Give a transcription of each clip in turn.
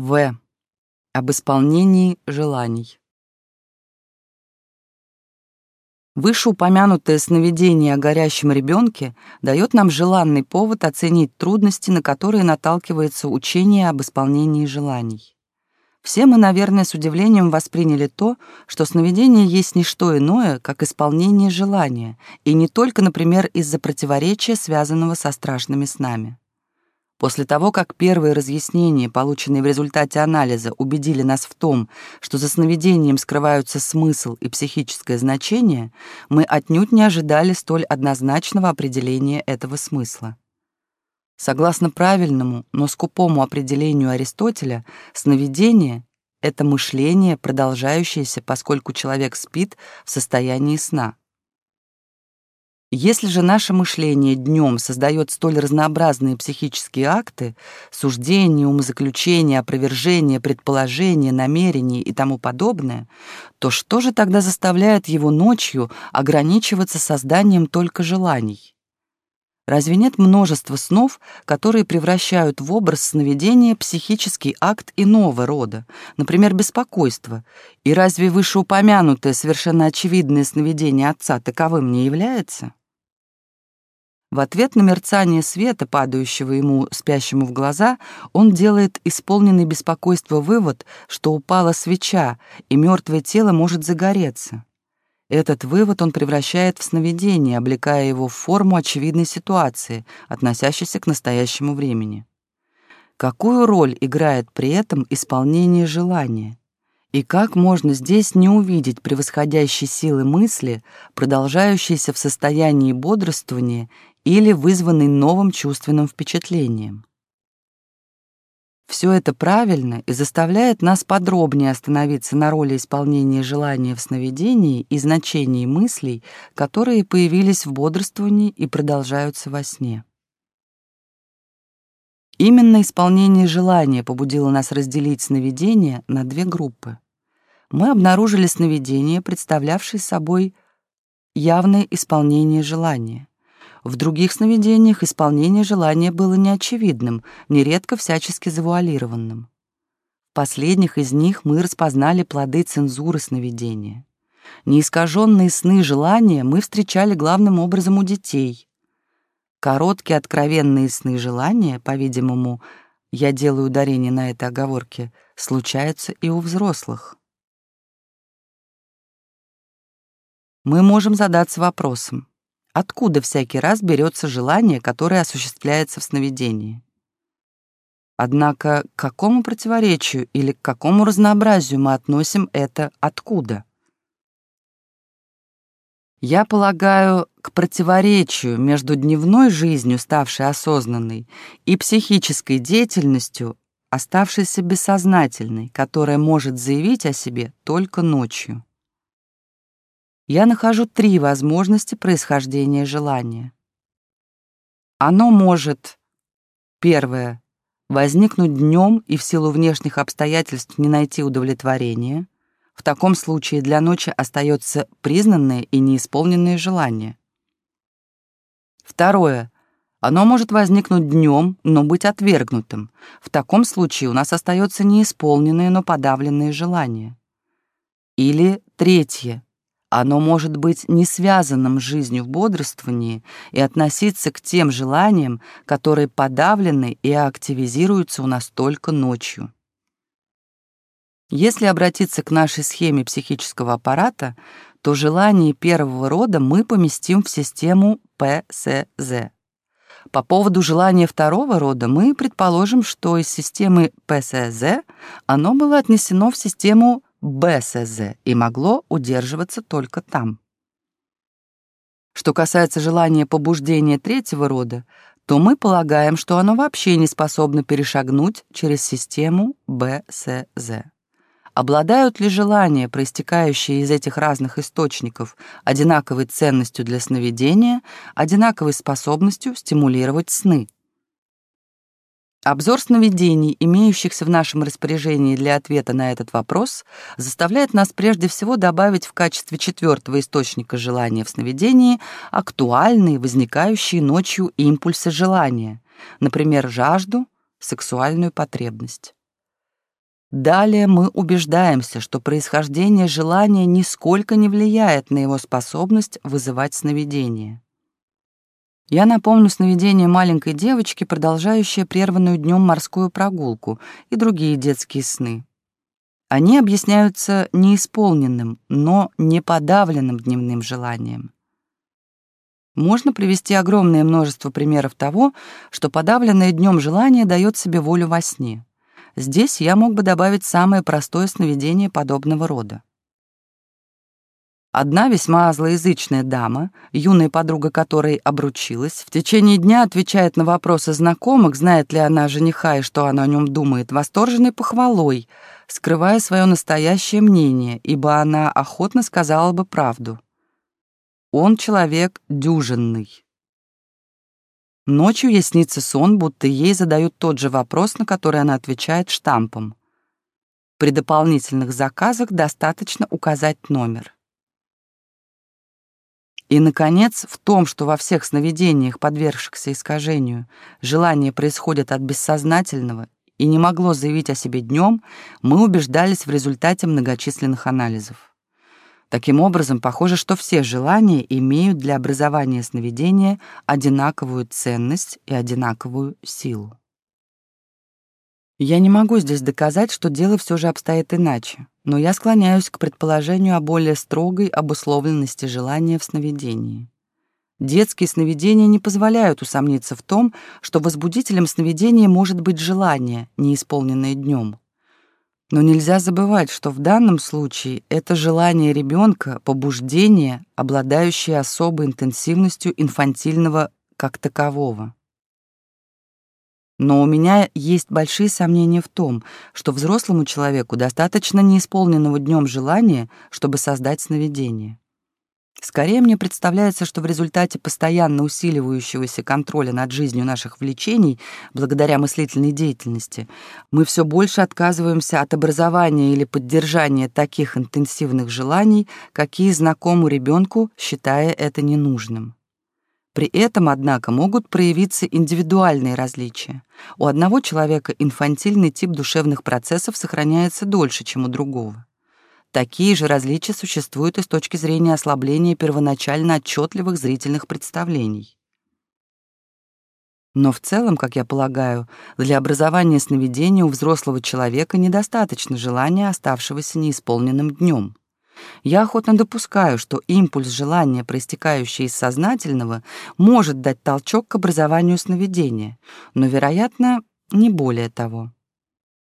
В. Об исполнении желаний. Вышеупомянутое сновидение о горящем ребенке дает нам желанный повод оценить трудности, на которые наталкивается учение об исполнении желаний. Все мы, наверное, с удивлением восприняли то, что сновидение есть не что иное, как исполнение желания, и не только, например, из-за противоречия, связанного со страшными снами. После того, как первые разъяснения, полученные в результате анализа, убедили нас в том, что за сновидением скрываются смысл и психическое значение, мы отнюдь не ожидали столь однозначного определения этого смысла. Согласно правильному, но скупому определению Аристотеля, сновидение — это мышление, продолжающееся, поскольку человек спит в состоянии сна. Если же наше мышление днем создает столь разнообразные психические акты, суждения, умозаключения, опровержения, предположения, намерения и тому подобное, то что же тогда заставляет его ночью ограничиваться созданием только желаний? Разве нет множества снов, которые превращают в образ сновидения психический акт иного рода, например, беспокойство? И разве вышеупомянутое совершенно очевидное сновидение отца таковым не является? В ответ на мерцание света, падающего ему, спящему в глаза, он делает исполненный беспокойство вывод, что упала свеча, и мертвое тело может загореться. Этот вывод он превращает в сновидение, облекая его в форму очевидной ситуации, относящейся к настоящему времени. Какую роль играет при этом исполнение желания? И как можно здесь не увидеть превосходящей силы мысли, продолжающейся в состоянии бодрствования или вызванный новым чувственным впечатлением. Все это правильно и заставляет нас подробнее остановиться на роли исполнения желания в сновидении и значении мыслей, которые появились в бодрствовании и продолжаются во сне. Именно исполнение желания побудило нас разделить сновидения на две группы. Мы обнаружили сновидение, представлявшее собой явное исполнение желания. В других сновидениях исполнение желания было неочевидным, нередко всячески завуалированным. В последних из них мы распознали плоды цензуры сновидения. Неискаженные сны желания мы встречали главным образом у детей. Короткие откровенные сны желания, по-видимому, я делаю ударение на этой оговорке, случаются и у взрослых. Мы можем задаться вопросом, Откуда всякий раз берется желание, которое осуществляется в сновидении? Однако к какому противоречию или к какому разнообразию мы относим это «откуда»? Я полагаю, к противоречию между дневной жизнью, ставшей осознанной, и психической деятельностью, оставшейся бессознательной, которая может заявить о себе только ночью я нахожу три возможности происхождения желания. Оно может, первое, возникнуть днем и в силу внешних обстоятельств не найти удовлетворения. В таком случае для ночи остается признанное и неисполненное желание. Второе. Оно может возникнуть днем, но быть отвергнутым. В таком случае у нас остается неисполненное, но подавленное желание. Или третье. Оно может быть не связанным с жизнью в бодрствовании и относиться к тем желаниям, которые подавлены и активизируются у нас только ночью. Если обратиться к нашей схеме психического аппарата, то желания первого рода мы поместим в систему ПСЗ. По поводу желания второго рода мы предположим, что из системы ПСЗ оно было отнесено в систему БСЗ и могло удерживаться только там. Что касается желания побуждения третьего рода, то мы полагаем, что оно вообще не способно перешагнуть через систему БСЗ. Обладают ли желания, проистекающие из этих разных источников, одинаковой ценностью для сновидения, одинаковой способностью стимулировать сны? Обзор сновидений, имеющихся в нашем распоряжении для ответа на этот вопрос, заставляет нас прежде всего добавить в качестве четвертого источника желания в сновидении актуальные, возникающие ночью импульсы желания, например, жажду, сексуальную потребность. Далее мы убеждаемся, что происхождение желания нисколько не влияет на его способность вызывать сновидение. Я напомню сновидение маленькой девочки, продолжающей прерванную днем морскую прогулку, и другие детские сны. Они объясняются неисполненным, но не подавленным дневным желанием. Можно привести огромное множество примеров того, что подавленное днем желание дает себе волю во сне. Здесь я мог бы добавить самое простое сновидение подобного рода. Одна весьма злоязычная дама, юная подруга которой обручилась, в течение дня отвечает на вопросы знакомых, знает ли она жениха и что она о нем думает, восторженной похвалой, скрывая свое настоящее мнение, ибо она охотно сказала бы правду. Он человек дюжинный. Ночью ей снится сон, будто ей задают тот же вопрос, на который она отвечает штампом. При дополнительных заказах достаточно указать номер. И, наконец, в том, что во всех сновидениях, подвергшихся искажению, желание происходит от бессознательного и не могло заявить о себе днем, мы убеждались в результате многочисленных анализов. Таким образом, похоже, что все желания имеют для образования сновидения одинаковую ценность и одинаковую силу. Я не могу здесь доказать, что дело все же обстоит иначе, но я склоняюсь к предположению о более строгой обусловленности желания в сновидении. Детские сновидения не позволяют усомниться в том, что возбудителем сновидения может быть желание, не исполненное днем. Но нельзя забывать, что в данном случае это желание ребенка, побуждение, обладающее особой интенсивностью инфантильного как такового. Но у меня есть большие сомнения в том, что взрослому человеку достаточно неисполненного днем желания, чтобы создать сновидение. Скорее мне представляется, что в результате постоянно усиливающегося контроля над жизнью наших влечений, благодаря мыслительной деятельности, мы все больше отказываемся от образования или поддержания таких интенсивных желаний, какие знакомы ребенку, считая это ненужным. При этом, однако, могут проявиться индивидуальные различия. У одного человека инфантильный тип душевных процессов сохраняется дольше, чем у другого. Такие же различия существуют и с точки зрения ослабления первоначально отчетливых зрительных представлений. Но в целом, как я полагаю, для образования сновидения у взрослого человека недостаточно желания, оставшегося неисполненным днем. Я охотно допускаю, что импульс желания, проистекающий из сознательного, может дать толчок к образованию сновидения, но, вероятно, не более того.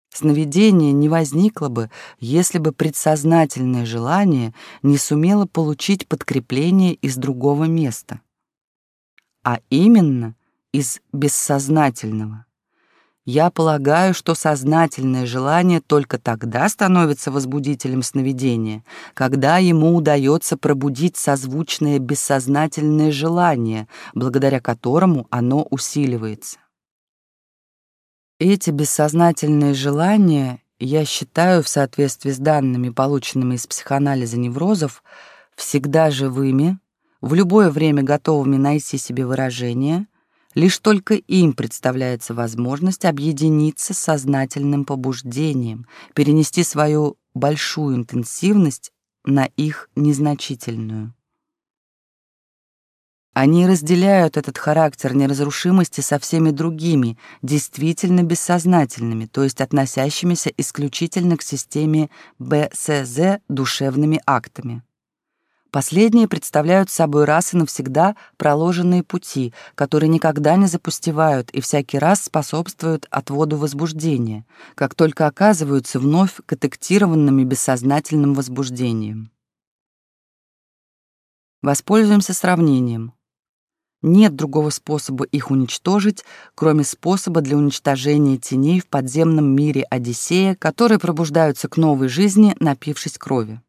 Сновидение не возникло бы, если бы предсознательное желание не сумело получить подкрепление из другого места, а именно из бессознательного. Я полагаю, что сознательное желание только тогда становится возбудителем сновидения, когда ему удается пробудить созвучное бессознательное желание, благодаря которому оно усиливается. Эти бессознательные желания, я считаю, в соответствии с данными, полученными из психоанализа неврозов, всегда живыми, в любое время готовыми найти себе выражение, лишь только им представляется возможность объединиться с сознательным побуждением, перенести свою большую интенсивность на их незначительную. Они разделяют этот характер неразрушимости со всеми другими, действительно бессознательными, то есть относящимися исключительно к системе БСЗ душевными актами. Последние представляют собой раз и навсегда проложенные пути, которые никогда не запустевают и всякий раз способствуют отводу возбуждения, как только оказываются вновь котектированными бессознательным возбуждением. Воспользуемся сравнением. Нет другого способа их уничтожить, кроме способа для уничтожения теней в подземном мире Одиссея, которые пробуждаются к новой жизни, напившись крови.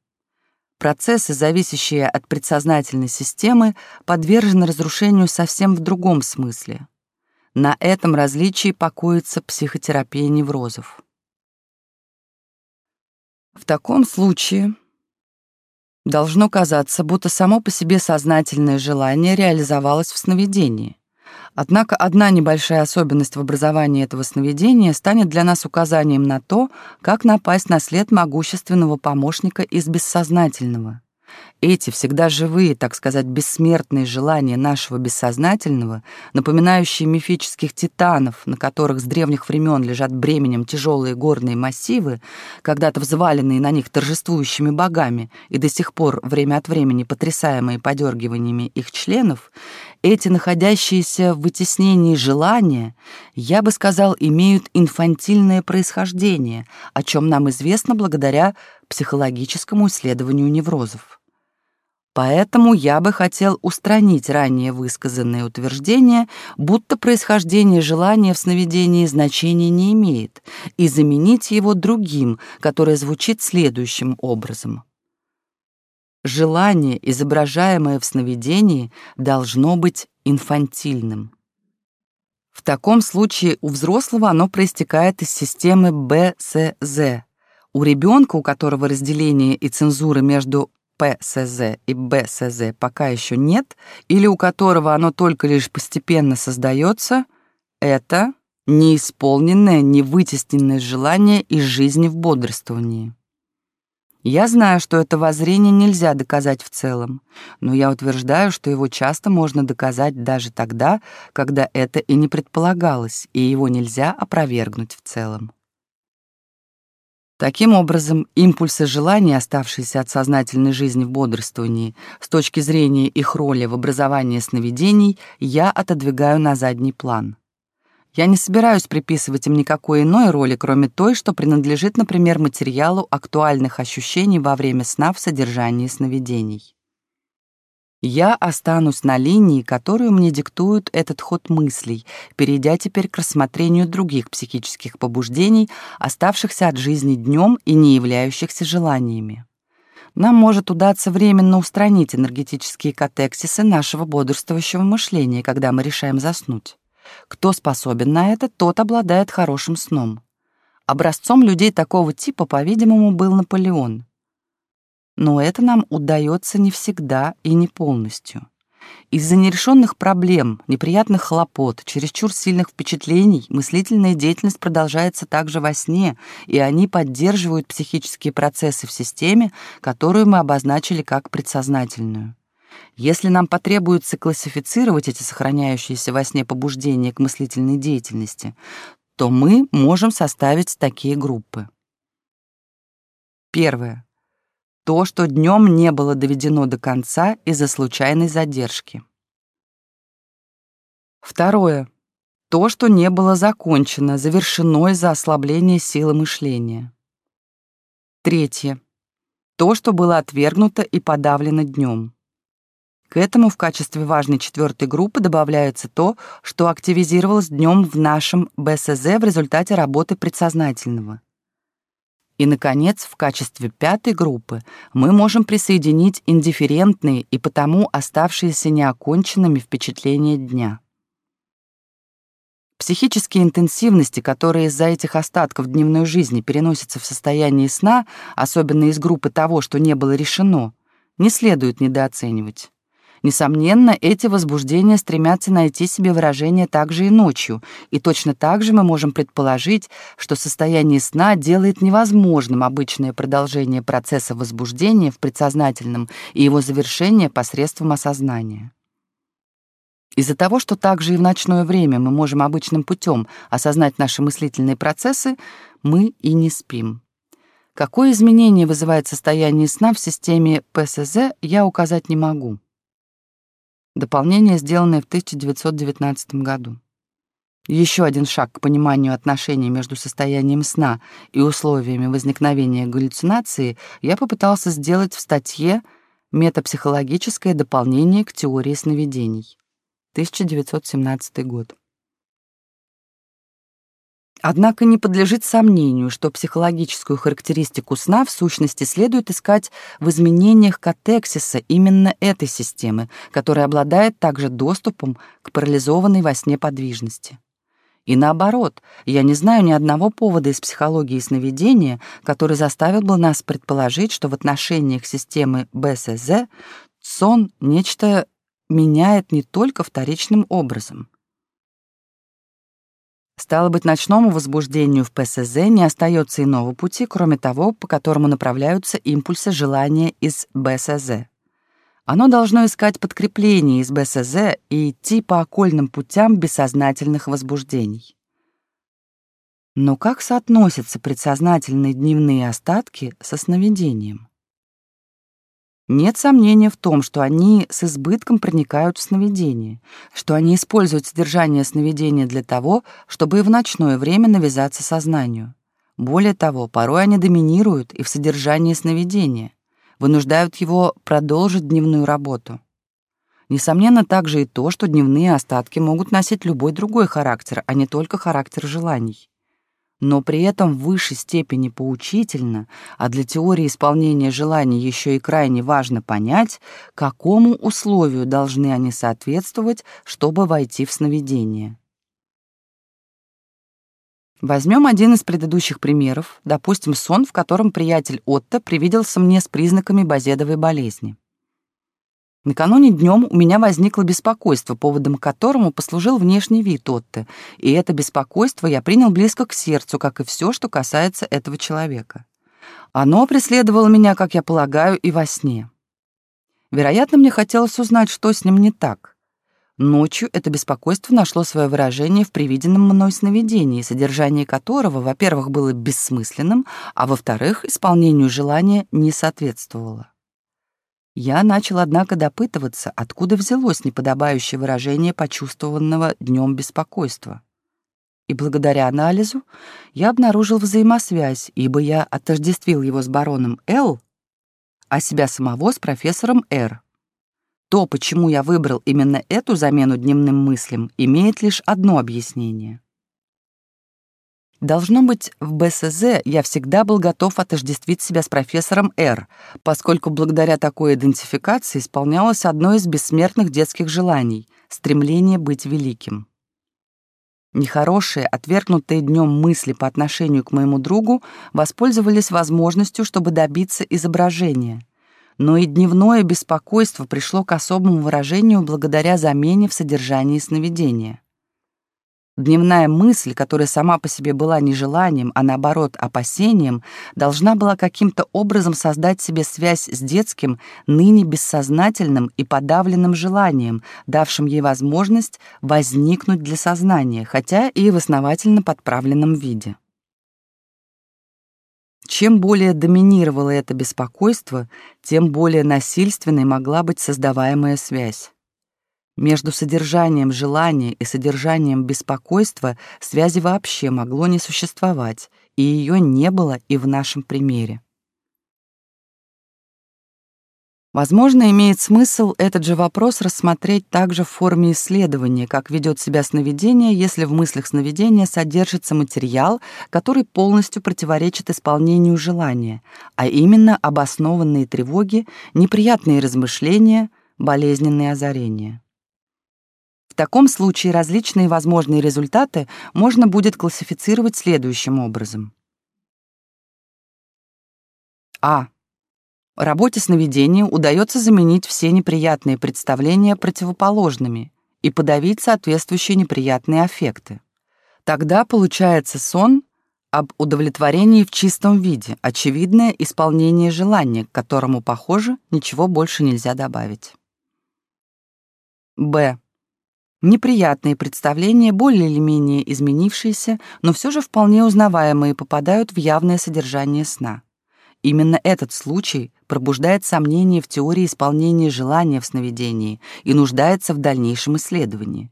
Процессы, зависящие от предсознательной системы, подвержены разрушению совсем в другом смысле. На этом различии покоится психотерапия неврозов. В таком случае Должно казаться, будто само по себе сознательное желание реализовалось в сновидении. Однако одна небольшая особенность в образовании этого сновидения станет для нас указанием на то, как напасть на след могущественного помощника из бессознательного. Эти всегда живые, так сказать, бессмертные желания нашего бессознательного, напоминающие мифических титанов, на которых с древних времен лежат бременем тяжелые горные массивы, когда-то взваленные на них торжествующими богами и до сих пор время от времени потрясаемые подергиваниями их членов, эти находящиеся в вытеснении желания, я бы сказал, имеют инфантильное происхождение, о чем нам известно благодаря психологическому исследованию неврозов. Поэтому я бы хотел устранить ранее высказанное утверждение, будто происхождение желания в сновидении значения не имеет, и заменить его другим, которое звучит следующим образом. Желание, изображаемое в сновидении, должно быть инфантильным. В таком случае у взрослого оно проистекает из системы БСЗ. У ребенка, у которого разделение и цензура между ПСЗ и БСЗ пока еще нет, или у которого оно только лишь постепенно создается, это неисполненное, невытесненное желание из жизни в бодрствовании. Я знаю, что это воззрение нельзя доказать в целом, но я утверждаю, что его часто можно доказать даже тогда, когда это и не предполагалось, и его нельзя опровергнуть в целом. Таким образом, импульсы желания, оставшиеся от сознательной жизни в бодрствовании, с точки зрения их роли в образовании сновидений, я отодвигаю на задний план. Я не собираюсь приписывать им никакой иной роли, кроме той, что принадлежит, например, материалу актуальных ощущений во время сна в содержании сновидений. Я останусь на линии, которую мне диктует этот ход мыслей, перейдя теперь к рассмотрению других психических побуждений, оставшихся от жизни днем и не являющихся желаниями. Нам может удаться временно устранить энергетические катексисы нашего бодрствующего мышления, когда мы решаем заснуть. Кто способен на это, тот обладает хорошим сном. Образцом людей такого типа, по-видимому, был Наполеон но это нам удается не всегда и не полностью. Из-за нерешенных проблем, неприятных хлопот, чересчур сильных впечатлений мыслительная деятельность продолжается также во сне, и они поддерживают психические процессы в системе, которую мы обозначили как предсознательную. Если нам потребуется классифицировать эти сохраняющиеся во сне побуждения к мыслительной деятельности, то мы можем составить такие группы. Первое то, что днем не было доведено до конца из-за случайной задержки. Второе. То, что не было закончено, завершено из-за ослабления силы мышления. Третье. То, что было отвергнуто и подавлено днем. К этому в качестве важной четвертой группы добавляется то, что активизировалось днем в нашем БСЗ в результате работы предсознательного. И, наконец, в качестве пятой группы мы можем присоединить индифферентные и потому оставшиеся неоконченными впечатления дня. Психические интенсивности, которые из-за этих остатков дневной жизни переносятся в состоянии сна, особенно из группы того, что не было решено, не следует недооценивать. Несомненно, эти возбуждения стремятся найти себе выражение также и ночью, и точно так же мы можем предположить, что состояние сна делает невозможным обычное продолжение процесса возбуждения в предсознательном и его завершение посредством осознания. Из-за того, что также и в ночное время мы можем обычным путем осознать наши мыслительные процессы, мы и не спим. Какое изменение вызывает состояние сна в системе ПСЗ, я указать не могу. Дополнение, сделанное в 1919 году. Еще один шаг к пониманию отношений между состоянием сна и условиями возникновения галлюцинации я попытался сделать в статье «Метапсихологическое дополнение к теории сновидений». 1917 год. Однако не подлежит сомнению, что психологическую характеристику сна в сущности следует искать в изменениях катексиса именно этой системы, которая обладает также доступом к парализованной во сне подвижности. И наоборот, я не знаю ни одного повода из психологии сновидения, который заставил бы нас предположить, что в отношениях системы БСЗ сон нечто меняет не только вторичным образом. Стало быть, ночному возбуждению в ПСЗ не остается иного пути, кроме того, по которому направляются импульсы желания из БСЗ. Оно должно искать подкрепление из БСЗ и идти по окольным путям бессознательных возбуждений. Но как соотносятся предсознательные дневные остатки со сновидением? Нет сомнения в том, что они с избытком проникают в сновидение, что они используют содержание сновидения для того, чтобы и в ночное время навязаться сознанию. Более того, порой они доминируют и в содержании сновидения, вынуждают его продолжить дневную работу. Несомненно также и то, что дневные остатки могут носить любой другой характер, а не только характер желаний но при этом в высшей степени поучительно, а для теории исполнения желаний еще и крайне важно понять, какому условию должны они соответствовать, чтобы войти в сновидение. Возьмем один из предыдущих примеров, допустим, сон, в котором приятель Отто привиделся мне с признаками базедовой болезни. Накануне днем у меня возникло беспокойство, поводом которому послужил внешний вид Отты, и это беспокойство я принял близко к сердцу, как и все, что касается этого человека. Оно преследовало меня, как я полагаю, и во сне. Вероятно, мне хотелось узнать, что с ним не так. Ночью это беспокойство нашло свое выражение в привиденном мной сновидении, содержание которого, во-первых, было бессмысленным, а во-вторых, исполнению желания не соответствовало. Я начал, однако, допытываться, откуда взялось неподобающее выражение почувствованного днем беспокойства. И благодаря анализу я обнаружил взаимосвязь, ибо я отождествил его с бароном Л, а себя самого с профессором Р. То, почему я выбрал именно эту замену дневным мыслям, имеет лишь одно объяснение — Должно быть, в БСЗ я всегда был готов отождествить себя с профессором Р, поскольку благодаря такой идентификации исполнялось одно из бессмертных детских желаний — стремление быть великим. Нехорошие, отвергнутые днем мысли по отношению к моему другу воспользовались возможностью, чтобы добиться изображения. Но и дневное беспокойство пришло к особому выражению благодаря замене в содержании сновидения. Дневная мысль, которая сама по себе была не желанием, а наоборот опасением, должна была каким-то образом создать себе связь с детским, ныне бессознательным и подавленным желанием, давшим ей возможность возникнуть для сознания, хотя и в основательно подправленном виде. Чем более доминировало это беспокойство, тем более насильственной могла быть создаваемая связь. Между содержанием желания и содержанием беспокойства связи вообще могло не существовать, и ее не было и в нашем примере. Возможно, имеет смысл этот же вопрос рассмотреть также в форме исследования, как ведет себя сновидение, если в мыслях сновидения содержится материал, который полностью противоречит исполнению желания, а именно обоснованные тревоги, неприятные размышления, болезненные озарения таком случае различные возможные результаты можно будет классифицировать следующим образом. А. Работе сновидения удается заменить все неприятные представления противоположными и подавить соответствующие неприятные аффекты. Тогда получается сон об удовлетворении в чистом виде, очевидное исполнение желания, к которому, похоже, ничего больше нельзя добавить. Б. Неприятные представления, более или менее изменившиеся, но все же вполне узнаваемые, попадают в явное содержание сна. Именно этот случай пробуждает сомнения в теории исполнения желания в сновидении и нуждается в дальнейшем исследовании.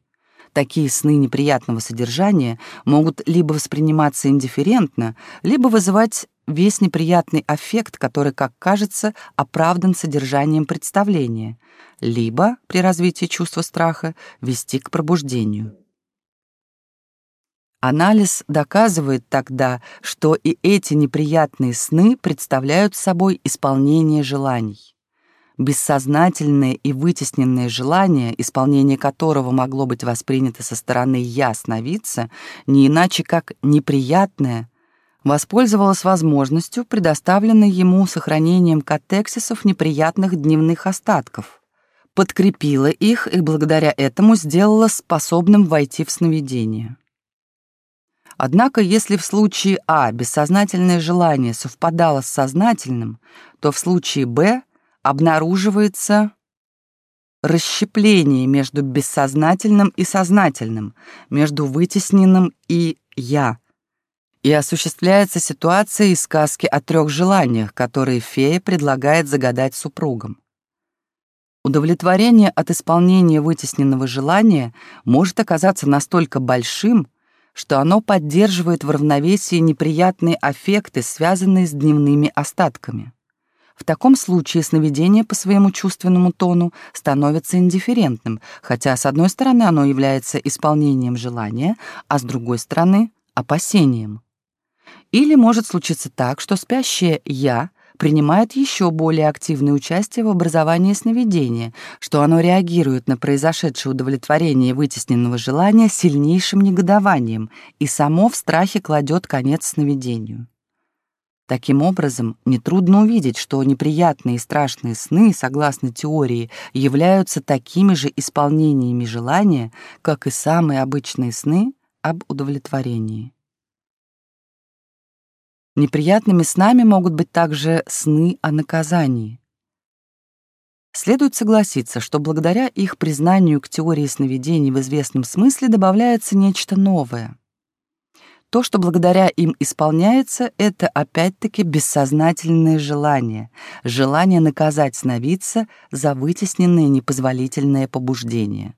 Такие сны неприятного содержания могут либо восприниматься индифферентно, либо вызывать весь неприятный аффект, который, как кажется, оправдан содержанием представления, либо, при развитии чувства страха, вести к пробуждению. Анализ доказывает тогда, что и эти неприятные сны представляют собой исполнение желаний. Бессознательное и вытесненное желание, исполнение которого могло быть воспринято со стороны «я» сновидца, не иначе как неприятное, воспользовалось возможностью, предоставленной ему сохранением катексисов неприятных дневных остатков, подкрепила их и благодаря этому сделала способным войти в сновидение. Однако, если в случае А бессознательное желание совпадало с сознательным, то в случае Б обнаруживается расщепление между бессознательным и сознательным, между вытесненным и «я», и осуществляется ситуация из сказки о трех желаниях, которые фея предлагает загадать супругам. Удовлетворение от исполнения вытесненного желания может оказаться настолько большим, что оно поддерживает в равновесии неприятные аффекты, связанные с дневными остатками. В таком случае сновидение по своему чувственному тону становится индифферентным, хотя с одной стороны оно является исполнением желания, а с другой стороны — опасением. Или может случиться так, что спящее «я» принимает еще более активное участие в образовании сновидения, что оно реагирует на произошедшее удовлетворение вытесненного желания сильнейшим негодованием и само в страхе кладет конец сновидению. Таким образом, нетрудно увидеть, что неприятные и страшные сны, согласно теории, являются такими же исполнениями желания, как и самые обычные сны об удовлетворении. Неприятными снами могут быть также сны о наказании. Следует согласиться, что благодаря их признанию к теории сновидений в известном смысле добавляется нечто новое. То, что благодаря им исполняется, это опять-таки бессознательное желание, желание наказать сновидца за вытесненное непозволительное побуждение.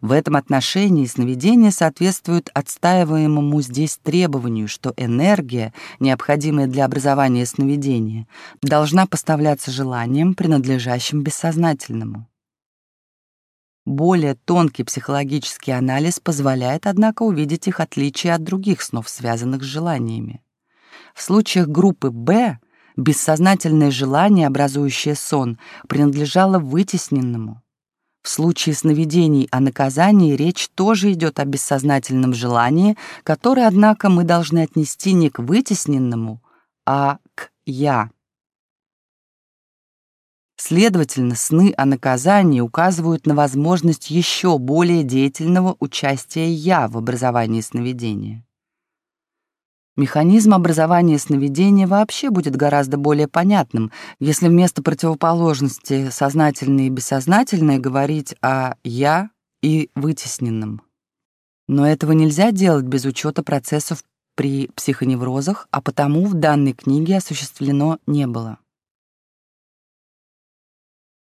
В этом отношении сновидение соответствует отстаиваемому здесь требованию, что энергия, необходимая для образования сновидения, должна поставляться желанием, принадлежащим бессознательному. Более тонкий психологический анализ позволяет, однако, увидеть их отличия от других снов, связанных с желаниями. В случаях группы «Б» бессознательное желание, образующее сон, принадлежало вытесненному, в случае сновидений о наказании речь тоже идет о бессознательном желании, которое, однако, мы должны отнести не к вытесненному, а к «я». Следовательно, сны о наказании указывают на возможность еще более деятельного участия «я» в образовании сновидения. Механизм образования сновидения вообще будет гораздо более понятным, если вместо противоположности сознательное и бессознательное говорить о «я» и вытесненном. Но этого нельзя делать без учета процессов при психоневрозах, а потому в данной книге осуществлено не было.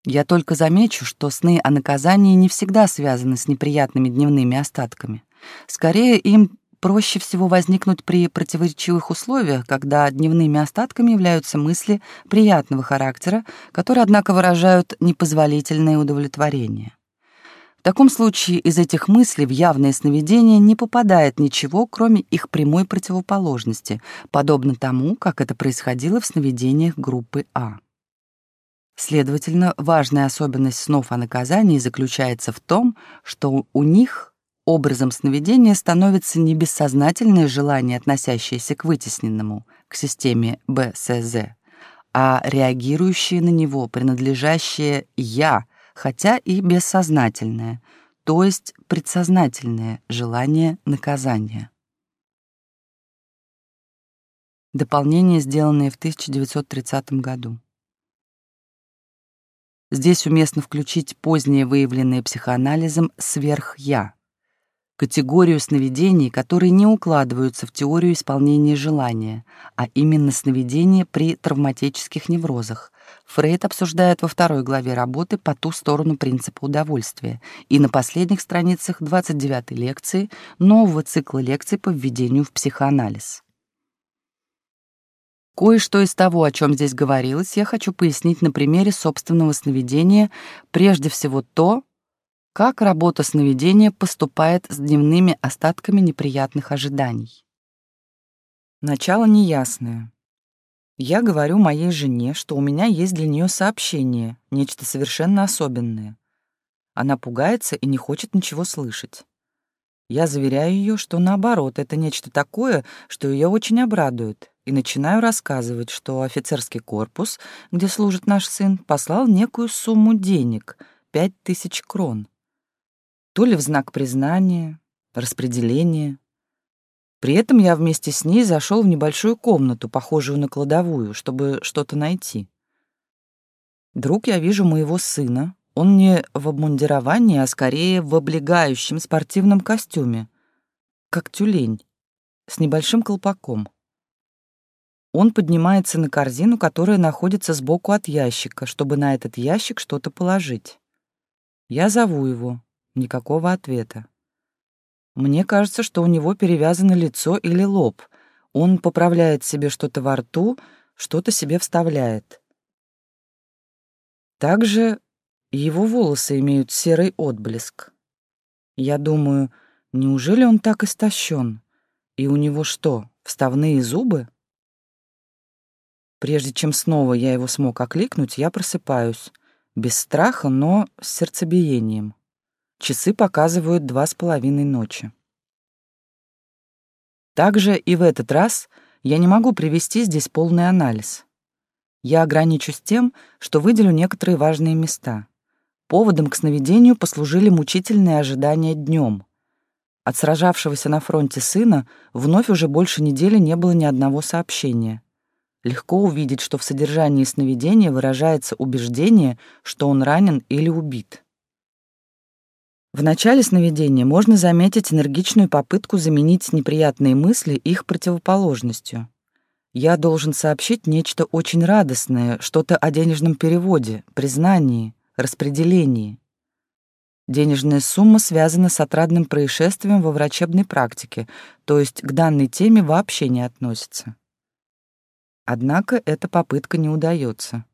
Я только замечу, что сны о наказании не всегда связаны с неприятными дневными остатками. Скорее, им проще всего возникнуть при противоречивых условиях, когда дневными остатками являются мысли приятного характера, которые, однако, выражают непозволительное удовлетворение. В таком случае из этих мыслей в явное сновидение не попадает ничего, кроме их прямой противоположности, подобно тому, как это происходило в сновидениях группы А. Следовательно, важная особенность снов о наказании заключается в том, что у них Образом сновидения становится не бессознательное желание, относящееся к вытесненному, к системе БСЗ, а реагирующее на него, принадлежащее «я», хотя и бессознательное, то есть предсознательное желание наказания. Дополнение, сделанное в 1930 году. Здесь уместно включить позднее выявленное психоанализом «сверх-я», категорию сновидений, которые не укладываются в теорию исполнения желания, а именно сновидения при травматических неврозах. Фрейд обсуждает во второй главе работы «По ту сторону принципа удовольствия» и на последних страницах 29-й лекции нового цикла лекций по введению в психоанализ. Кое-что из того, о чем здесь говорилось, я хочу пояснить на примере собственного сновидения, прежде всего то, как работа сновидения поступает с дневными остатками неприятных ожиданий? Начало неясное. Я говорю моей жене, что у меня есть для нее сообщение, нечто совершенно особенное. Она пугается и не хочет ничего слышать. Я заверяю ее, что наоборот, это нечто такое, что ее очень обрадует, и начинаю рассказывать, что офицерский корпус, где служит наш сын, послал некую сумму денег — пять тысяч крон — то ли в знак признания, распределения. При этом я вместе с ней зашел в небольшую комнату, похожую на кладовую, чтобы что-то найти. Вдруг я вижу моего сына. Он не в обмундировании, а скорее в облегающем спортивном костюме, как тюлень, с небольшим колпаком. Он поднимается на корзину, которая находится сбоку от ящика, чтобы на этот ящик что-то положить. Я зову его. Никакого ответа. Мне кажется, что у него перевязано лицо или лоб. Он поправляет себе что-то во рту, что-то себе вставляет. Также его волосы имеют серый отблеск. Я думаю, неужели он так истощен? И у него что, вставные зубы? Прежде чем снова я его смог окликнуть, я просыпаюсь. Без страха, но с сердцебиением. Часы показывают два с половиной ночи. Также и в этот раз я не могу привести здесь полный анализ. Я ограничусь тем, что выделю некоторые важные места. Поводом к сновидению послужили мучительные ожидания днем. От сражавшегося на фронте сына вновь уже больше недели не было ни одного сообщения. Легко увидеть, что в содержании сновидения выражается убеждение, что он ранен или убит. В начале сновидения можно заметить энергичную попытку заменить неприятные мысли их противоположностью. Я должен сообщить нечто очень радостное, что-то о денежном переводе, признании, распределении. Денежная сумма связана с отрадным происшествием во врачебной практике, то есть к данной теме вообще не относится. Однако эта попытка не удается.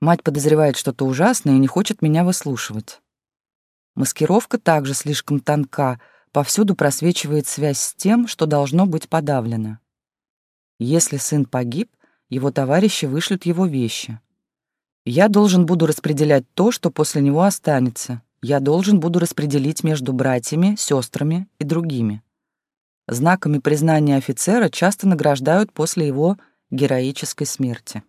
Мать подозревает что-то ужасное и не хочет меня выслушивать. Маскировка также слишком тонка, повсюду просвечивает связь с тем, что должно быть подавлено. Если сын погиб, его товарищи вышлют его вещи. Я должен буду распределять то, что после него останется. Я должен буду распределить между братьями, сестрами и другими. Знаками признания офицера часто награждают после его героической смерти.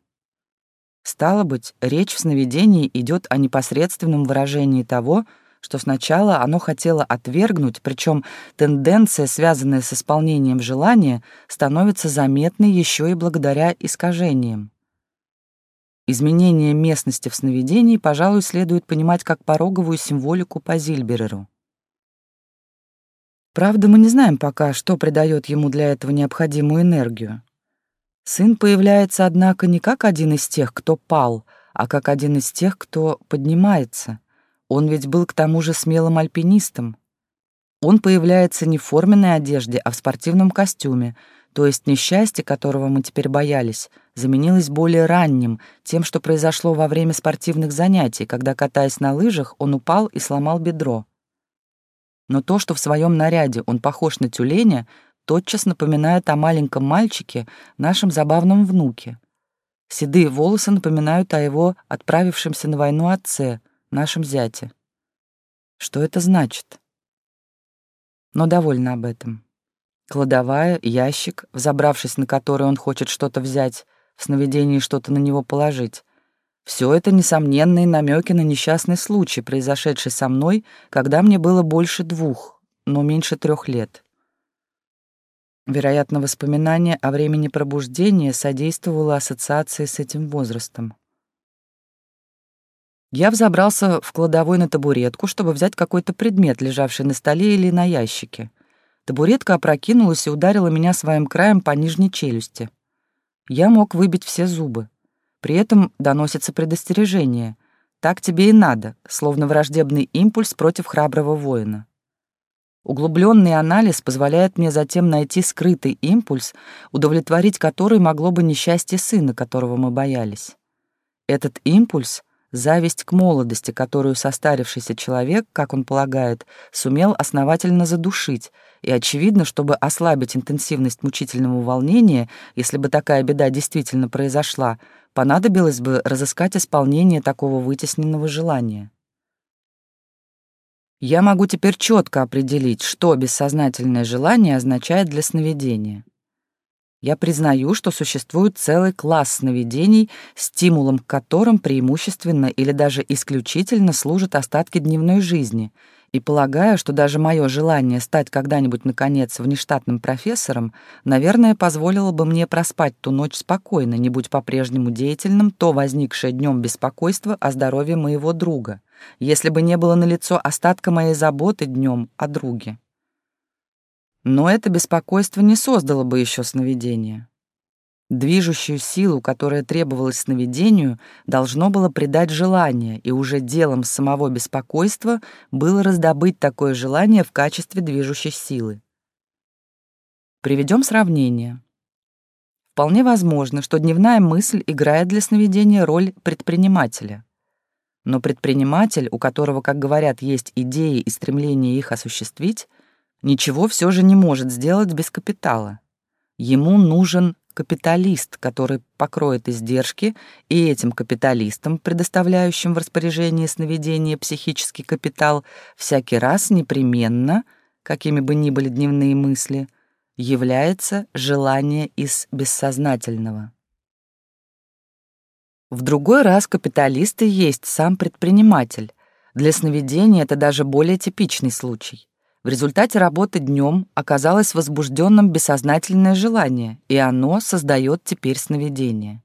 Стало быть, речь в сновидении идет о непосредственном выражении того, что сначала оно хотело отвергнуть, причем тенденция, связанная с исполнением желания, становится заметной еще и благодаря искажениям. Изменение местности в сновидении, пожалуй, следует понимать как пороговую символику по Зильбереру. Правда, мы не знаем пока, что придает ему для этого необходимую энергию. Сын появляется, однако, не как один из тех, кто пал, а как один из тех, кто поднимается. Он ведь был к тому же смелым альпинистом. Он появляется не в форменной одежде, а в спортивном костюме, то есть несчастье, которого мы теперь боялись, заменилось более ранним, тем, что произошло во время спортивных занятий, когда, катаясь на лыжах, он упал и сломал бедро. Но то, что в своем наряде он похож на тюленя, тотчас напоминает о маленьком мальчике, нашем забавном внуке. Седые волосы напоминают о его отправившемся на войну отце, нашем зяте. Что это значит? Но довольна об этом. Кладовая, ящик, взобравшись на который он хочет что-то взять, в сновидении что-то на него положить. Все это несомненные намеки на несчастный случай, произошедший со мной, когда мне было больше двух, но меньше трех лет. Вероятно, воспоминание о времени пробуждения содействовало ассоциации с этим возрастом. Я взобрался в кладовой на табуретку, чтобы взять какой-то предмет, лежавший на столе или на ящике. Табуретка опрокинулась и ударила меня своим краем по нижней челюсти. Я мог выбить все зубы. При этом доносится предостережение. Так тебе и надо, словно враждебный импульс против храброго воина. Углубленный анализ позволяет мне затем найти скрытый импульс, удовлетворить который могло бы несчастье сына, которого мы боялись. Этот импульс — зависть к молодости, которую состарившийся человек, как он полагает, сумел основательно задушить, и очевидно, чтобы ослабить интенсивность мучительного волнения, если бы такая беда действительно произошла, понадобилось бы разыскать исполнение такого вытесненного желания. Я могу теперь четко определить, что бессознательное желание означает для сновидения. Я признаю, что существует целый класс сновидений, стимулом к которым преимущественно или даже исключительно служат остатки дневной жизни, И полагаю, что даже мое желание стать когда-нибудь, наконец, внештатным профессором, наверное, позволило бы мне проспать ту ночь спокойно, не будь по-прежнему деятельным, то возникшее днем беспокойство о здоровье моего друга, если бы не было налицо остатка моей заботы днем о друге. Но это беспокойство не создало бы еще сновидение. Движущую силу, которая требовалась сновидению, должно было придать желание, и уже делом самого беспокойства было раздобыть такое желание в качестве движущей силы. Приведем сравнение. Вполне возможно, что дневная мысль играет для сновидения роль предпринимателя. Но предприниматель, у которого, как говорят, есть идеи и стремление их осуществить, ничего все же не может сделать без капитала. Ему нужен капиталист, который покроет издержки, и этим капиталистам, предоставляющим в распоряжение сновидения психический капитал, всякий раз непременно, какими бы ни были дневные мысли, является желание из бессознательного. В другой раз капиталист и есть сам предприниматель. Для сновидения это даже более типичный случай. В результате работы днем оказалось возбужденным бессознательное желание, и оно создает теперь сновидение.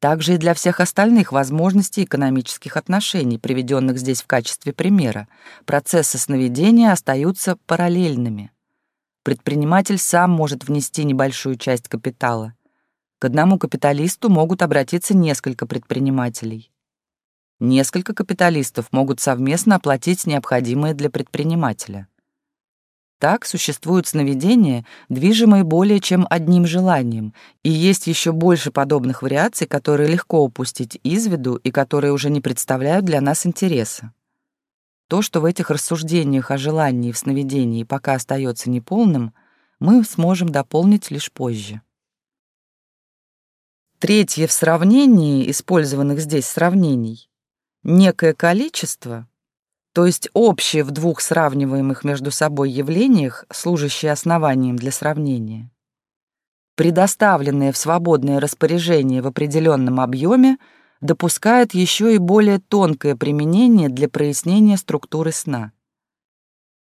Также и для всех остальных возможностей экономических отношений, приведенных здесь в качестве примера, процессы сновидения остаются параллельными. Предприниматель сам может внести небольшую часть капитала. К одному капиталисту могут обратиться несколько предпринимателей. Несколько капиталистов могут совместно оплатить необходимое для предпринимателя. Так существуют сновидения, движимые более чем одним желанием, и есть еще больше подобных вариаций, которые легко упустить из виду и которые уже не представляют для нас интереса. То, что в этих рассуждениях о желании в сновидении пока остается неполным, мы сможем дополнить лишь позже. Третье в сравнении использованных здесь сравнений — некое количество — то есть общее в двух сравниваемых между собой явлениях, служащее основанием для сравнения. Предоставленное в свободное распоряжение в определенном объеме допускает еще и более тонкое применение для прояснения структуры сна.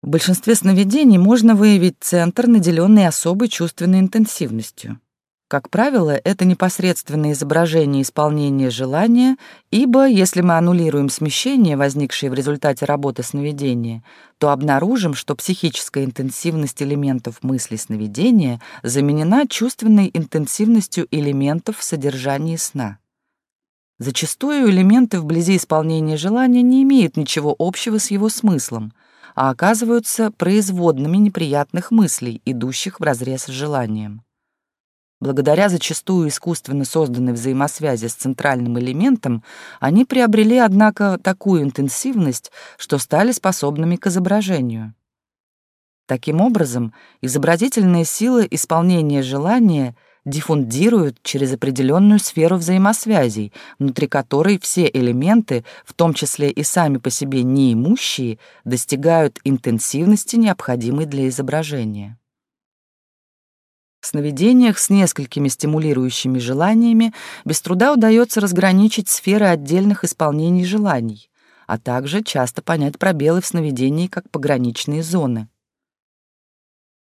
В большинстве сновидений можно выявить центр, наделенный особой чувственной интенсивностью. Как правило, это непосредственное изображение исполнения желания, ибо если мы аннулируем смещение, возникшее в результате работы сновидения, то обнаружим, что психическая интенсивность элементов мысли сновидения заменена чувственной интенсивностью элементов в содержании сна. Зачастую элементы вблизи исполнения желания не имеют ничего общего с его смыслом, а оказываются производными неприятных мыслей, идущих вразрез с желанием. Благодаря зачастую искусственно созданной взаимосвязи с центральным элементом, они приобрели, однако, такую интенсивность, что стали способными к изображению. Таким образом, изобразительная сила исполнения желания диффундирует через определенную сферу взаимосвязей, внутри которой все элементы, в том числе и сами по себе неимущие, достигают интенсивности, необходимой для изображения. Сновидениях с несколькими стимулирующими желаниями без труда удается разграничить сферы отдельных исполнений желаний, а также часто понять пробелы в сновидении как пограничные зоны.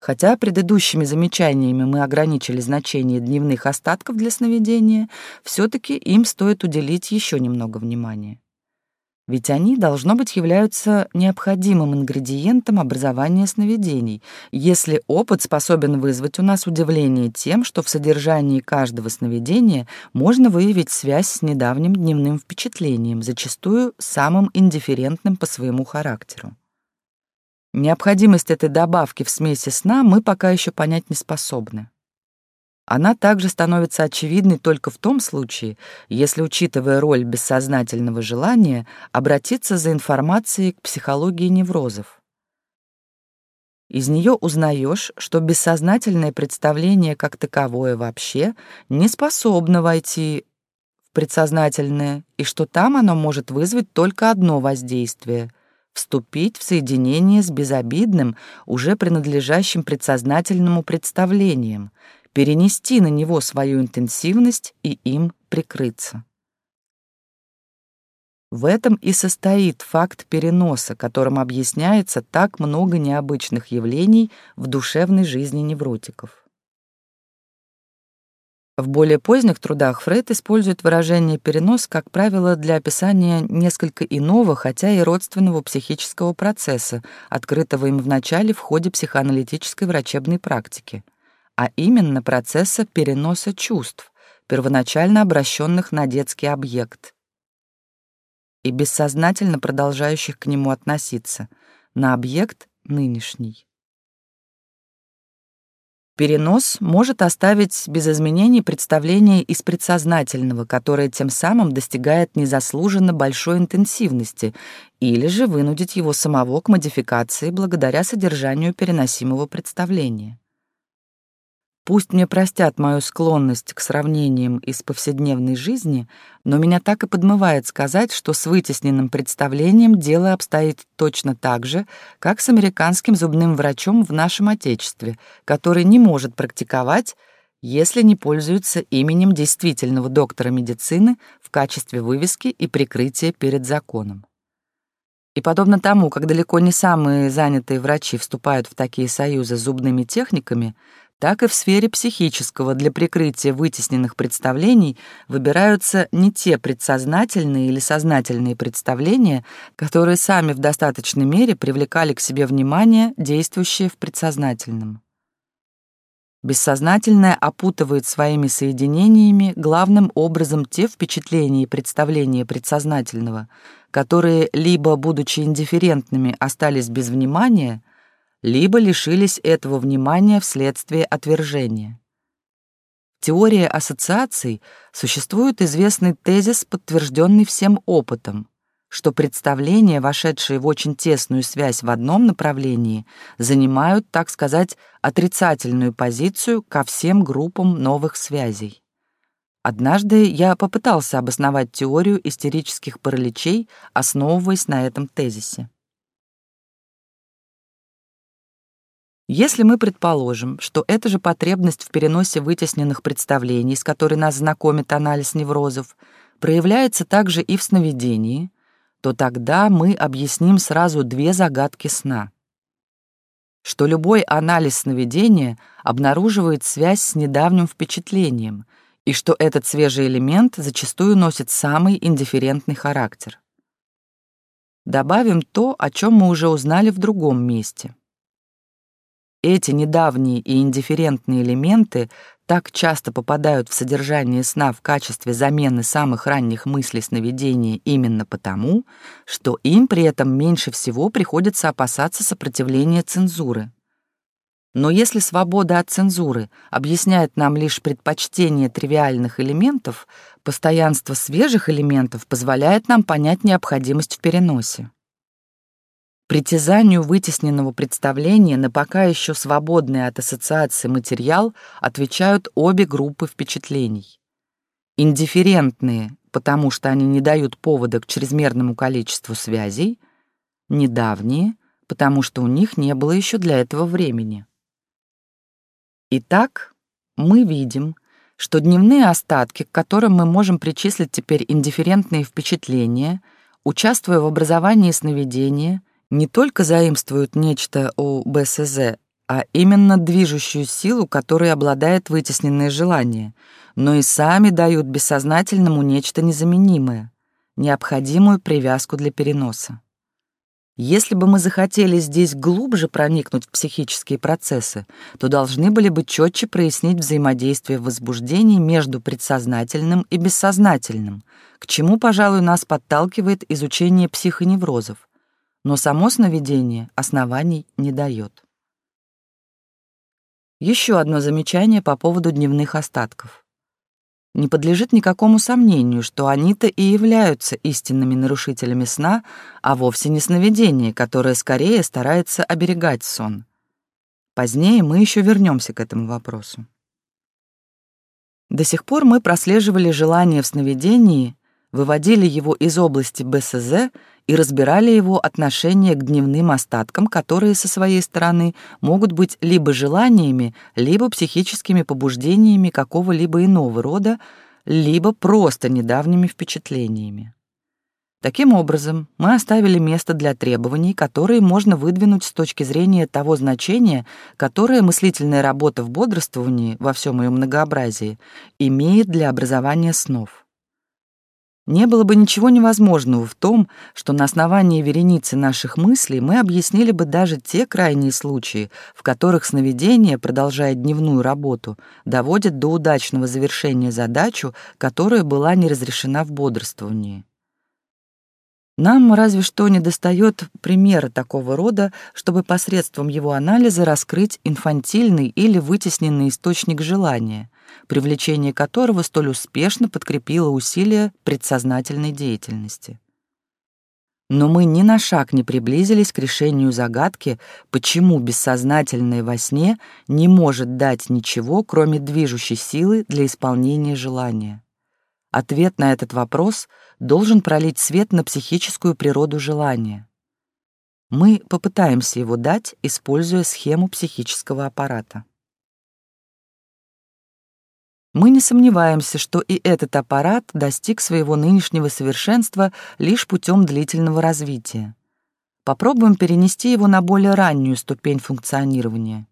Хотя предыдущими замечаниями мы ограничили значение дневных остатков для сновидения, все-таки им стоит уделить еще немного внимания ведь они, должно быть, являются необходимым ингредиентом образования сновидений, если опыт способен вызвать у нас удивление тем, что в содержании каждого сновидения можно выявить связь с недавним дневным впечатлением, зачастую самым индифферентным по своему характеру. Необходимость этой добавки в смеси сна мы пока еще понять не способны. Она также становится очевидной только в том случае, если, учитывая роль бессознательного желания, обратиться за информацией к психологии неврозов. Из нее узнаешь, что бессознательное представление как таковое вообще не способно войти в предсознательное, и что там оно может вызвать только одно воздействие — вступить в соединение с безобидным, уже принадлежащим предсознательному представлением, перенести на него свою интенсивность и им прикрыться. В этом и состоит факт переноса, которым объясняется так много необычных явлений в душевной жизни невротиков. В более поздних трудах Фрейд использует выражение «перенос», как правило, для описания несколько иного, хотя и родственного психического процесса, открытого им в начале в ходе психоаналитической врачебной практики, а именно процесса переноса чувств, первоначально обращенных на детский объект, и бессознательно продолжающих к нему относиться, на объект нынешний. Перенос может оставить без изменений представление из предсознательного, которое тем самым достигает незаслуженно большой интенсивности, или же вынудить его самого к модификации благодаря содержанию переносимого представления. Пусть мне простят мою склонность к сравнениям из повседневной жизни, но меня так и подмывает сказать, что с вытесненным представлением дело обстоит точно так же, как с американским зубным врачом в нашем Отечестве, который не может практиковать, если не пользуется именем действительного доктора медицины в качестве вывески и прикрытия перед законом. И подобно тому, как далеко не самые занятые врачи вступают в такие союзы с зубными техниками, так и в сфере психического для прикрытия вытесненных представлений выбираются не те предсознательные или сознательные представления, которые сами в достаточной мере привлекали к себе внимание, действующее в предсознательном. Бессознательное опутывает своими соединениями главным образом те впечатления и представления предсознательного, которые, либо, будучи индифферентными, остались без внимания, либо лишились этого внимания вследствие отвержения. В теории ассоциаций существует известный тезис, подтвержденный всем опытом, что представления, вошедшие в очень тесную связь в одном направлении, занимают, так сказать, отрицательную позицию ко всем группам новых связей. Однажды я попытался обосновать теорию истерических параличей, основываясь на этом тезисе. Если мы предположим, что эта же потребность в переносе вытесненных представлений, с которой нас знакомит анализ неврозов, проявляется также и в сновидении, то тогда мы объясним сразу две загадки сна. Что любой анализ сновидения обнаруживает связь с недавним впечатлением, и что этот свежий элемент зачастую носит самый индифферентный характер. Добавим то, о чем мы уже узнали в другом месте. Эти недавние и индифферентные элементы так часто попадают в содержание сна в качестве замены самых ранних мыслей сновидения именно потому, что им при этом меньше всего приходится опасаться сопротивления цензуры. Но если свобода от цензуры объясняет нам лишь предпочтение тривиальных элементов, постоянство свежих элементов позволяет нам понять необходимость в переносе. Притязанию вытесненного представления на пока еще свободный от ассоциации материал отвечают обе группы впечатлений. Индифферентные, потому что они не дают повода к чрезмерному количеству связей, недавние, потому что у них не было еще для этого времени. Итак, мы видим, что дневные остатки, к которым мы можем причислить теперь индифферентные впечатления, участвуя в образовании сновидения, не только заимствуют нечто у БСЗ, а именно движущую силу, которой обладает вытесненное желание, но и сами дают бессознательному нечто незаменимое, необходимую привязку для переноса. Если бы мы захотели здесь глубже проникнуть в психические процессы, то должны были бы четче прояснить взаимодействие возбуждений между предсознательным и бессознательным, к чему, пожалуй, нас подталкивает изучение психоневрозов но само сновидение оснований не дает. Еще одно замечание по поводу дневных остатков. Не подлежит никакому сомнению, что они-то и являются истинными нарушителями сна, а вовсе не сновидение, которое скорее старается оберегать сон. Позднее мы еще вернемся к этому вопросу. До сих пор мы прослеживали желание в сновидении, выводили его из области БСЗ и разбирали его отношение к дневным остаткам, которые со своей стороны могут быть либо желаниями, либо психическими побуждениями какого-либо иного рода, либо просто недавними впечатлениями. Таким образом, мы оставили место для требований, которые можно выдвинуть с точки зрения того значения, которое мыслительная работа в бодрствовании во всем ее многообразии имеет для образования снов. Не было бы ничего невозможного в том, что на основании вереницы наших мыслей мы объяснили бы даже те крайние случаи, в которых сновидение, продолжая дневную работу, доводит до удачного завершения задачу, которая была не разрешена в бодрствовании. Нам разве что не достает примера такого рода, чтобы посредством его анализа раскрыть инфантильный или вытесненный источник желания, привлечение которого столь успешно подкрепило усилия предсознательной деятельности. Но мы ни на шаг не приблизились к решению загадки, почему бессознательное во сне не может дать ничего, кроме движущей силы для исполнения желания. Ответ на этот вопрос должен пролить свет на психическую природу желания. Мы попытаемся его дать, используя схему психического аппарата. Мы не сомневаемся, что и этот аппарат достиг своего нынешнего совершенства лишь путем длительного развития. Попробуем перенести его на более раннюю ступень функционирования.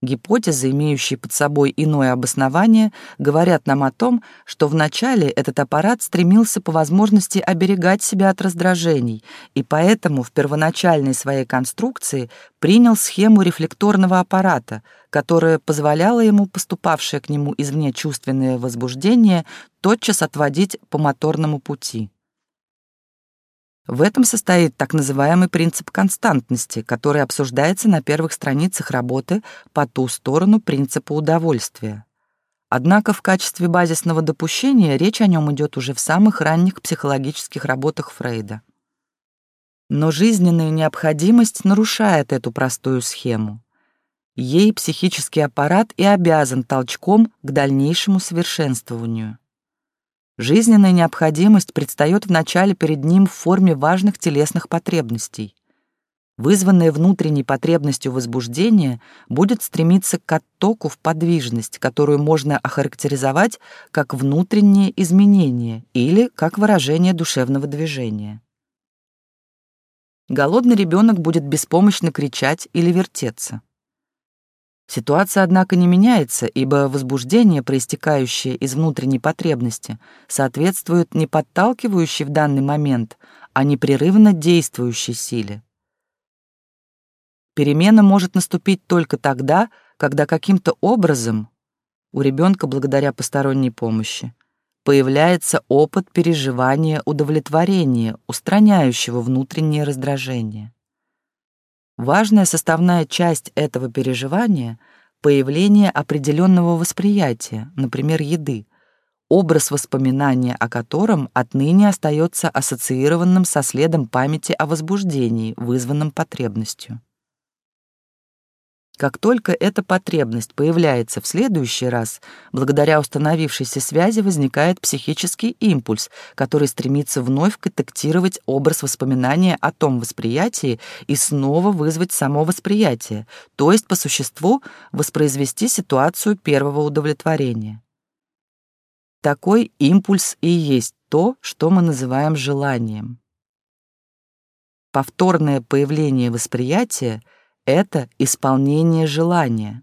Гипотезы, имеющие под собой иное обоснование, говорят нам о том, что вначале этот аппарат стремился по возможности оберегать себя от раздражений, и поэтому в первоначальной своей конструкции принял схему рефлекторного аппарата, которая позволяла ему поступавшее к нему извне чувственное возбуждение тотчас отводить по моторному пути. В этом состоит так называемый принцип константности, который обсуждается на первых страницах работы по ту сторону принципа удовольствия. Однако в качестве базисного допущения речь о нем идет уже в самых ранних психологических работах Фрейда. Но жизненная необходимость нарушает эту простую схему. Ей психический аппарат и обязан толчком к дальнейшему совершенствованию. Жизненная необходимость предстает вначале перед ним в форме важных телесных потребностей. Вызванная внутренней потребностью возбуждения будет стремиться к оттоку в подвижность, которую можно охарактеризовать как внутреннее изменение или как выражение душевного движения. Голодный ребенок будет беспомощно кричать или вертеться. Ситуация, однако, не меняется, ибо возбуждение, проистекающее из внутренней потребности, соответствует не подталкивающей в данный момент, а непрерывно действующей силе. Перемена может наступить только тогда, когда каким-то образом у ребенка, благодаря посторонней помощи, появляется опыт переживания удовлетворения, устраняющего внутреннее раздражение. Важная составная часть этого переживания — появление определенного восприятия, например, еды, образ воспоминания о котором отныне остается ассоциированным со следом памяти о возбуждении, вызванном потребностью. Как только эта потребность появляется в следующий раз, благодаря установившейся связи возникает психический импульс, который стремится вновь контактировать образ воспоминания о том восприятии и снова вызвать само восприятие, то есть по существу воспроизвести ситуацию первого удовлетворения. Такой импульс и есть то, что мы называем желанием. Повторное появление восприятия — это исполнение желания,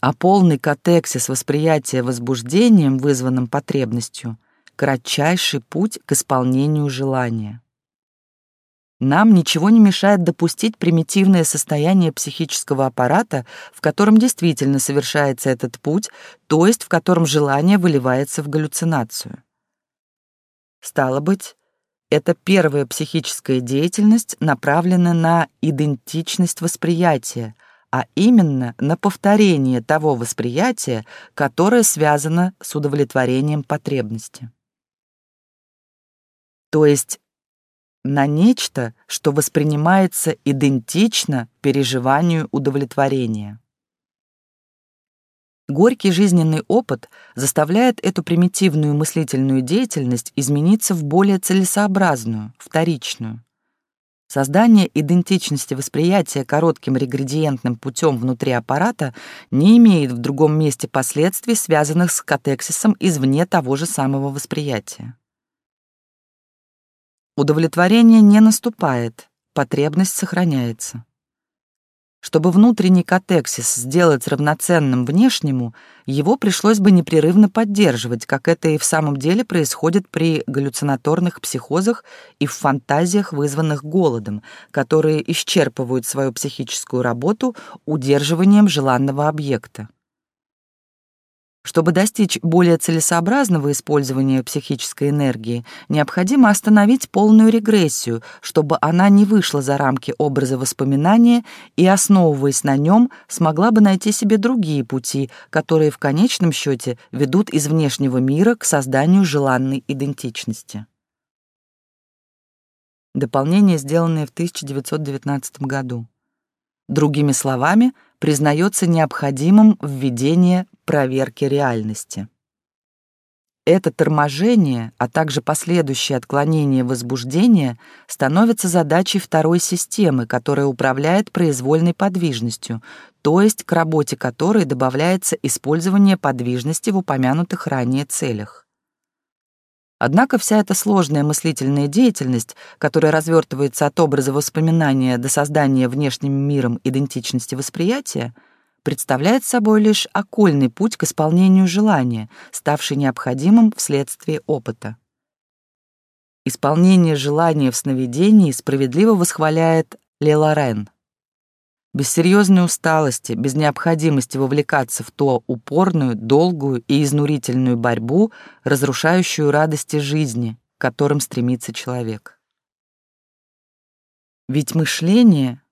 а полный катексис восприятия возбуждением, вызванным потребностью, кратчайший путь к исполнению желания. Нам ничего не мешает допустить примитивное состояние психического аппарата, в котором действительно совершается этот путь, то есть в котором желание выливается в галлюцинацию. Стало быть, это первая психическая деятельность направлена на идентичность восприятия, а именно на повторение того восприятия, которое связано с удовлетворением потребности. То есть на нечто, что воспринимается идентично переживанию удовлетворения. Горький жизненный опыт заставляет эту примитивную мыслительную деятельность измениться в более целесообразную, вторичную. Создание идентичности восприятия коротким реградиентным путем внутри аппарата не имеет в другом месте последствий, связанных с катексисом извне того же самого восприятия. Удовлетворение не наступает, потребность сохраняется. Чтобы внутренний катексис сделать равноценным внешнему, его пришлось бы непрерывно поддерживать, как это и в самом деле происходит при галлюцинаторных психозах и в фантазиях, вызванных голодом, которые исчерпывают свою психическую работу удерживанием желанного объекта. Чтобы достичь более целесообразного использования психической энергии, необходимо остановить полную регрессию, чтобы она не вышла за рамки образа воспоминания и, основываясь на нем, смогла бы найти себе другие пути, которые в конечном счете ведут из внешнего мира к созданию желанной идентичности. Дополнение, сделанное в 1919 году. Другими словами, признается необходимым введение проверки реальности. Это торможение, а также последующее отклонение возбуждения становится задачей второй системы, которая управляет произвольной подвижностью, то есть к работе которой добавляется использование подвижности в упомянутых ранее целях. Однако вся эта сложная мыслительная деятельность, которая развертывается от образа воспоминания до создания внешним миром идентичности восприятия, представляет собой лишь окольный путь к исполнению желания, ставший необходимым вследствие опыта. Исполнение желания в сновидении справедливо восхваляет Леларен. Без серьезной усталости, без необходимости вовлекаться в то упорную, долгую и изнурительную борьбу, разрушающую радости жизни, к которым стремится человек. Ведь мышление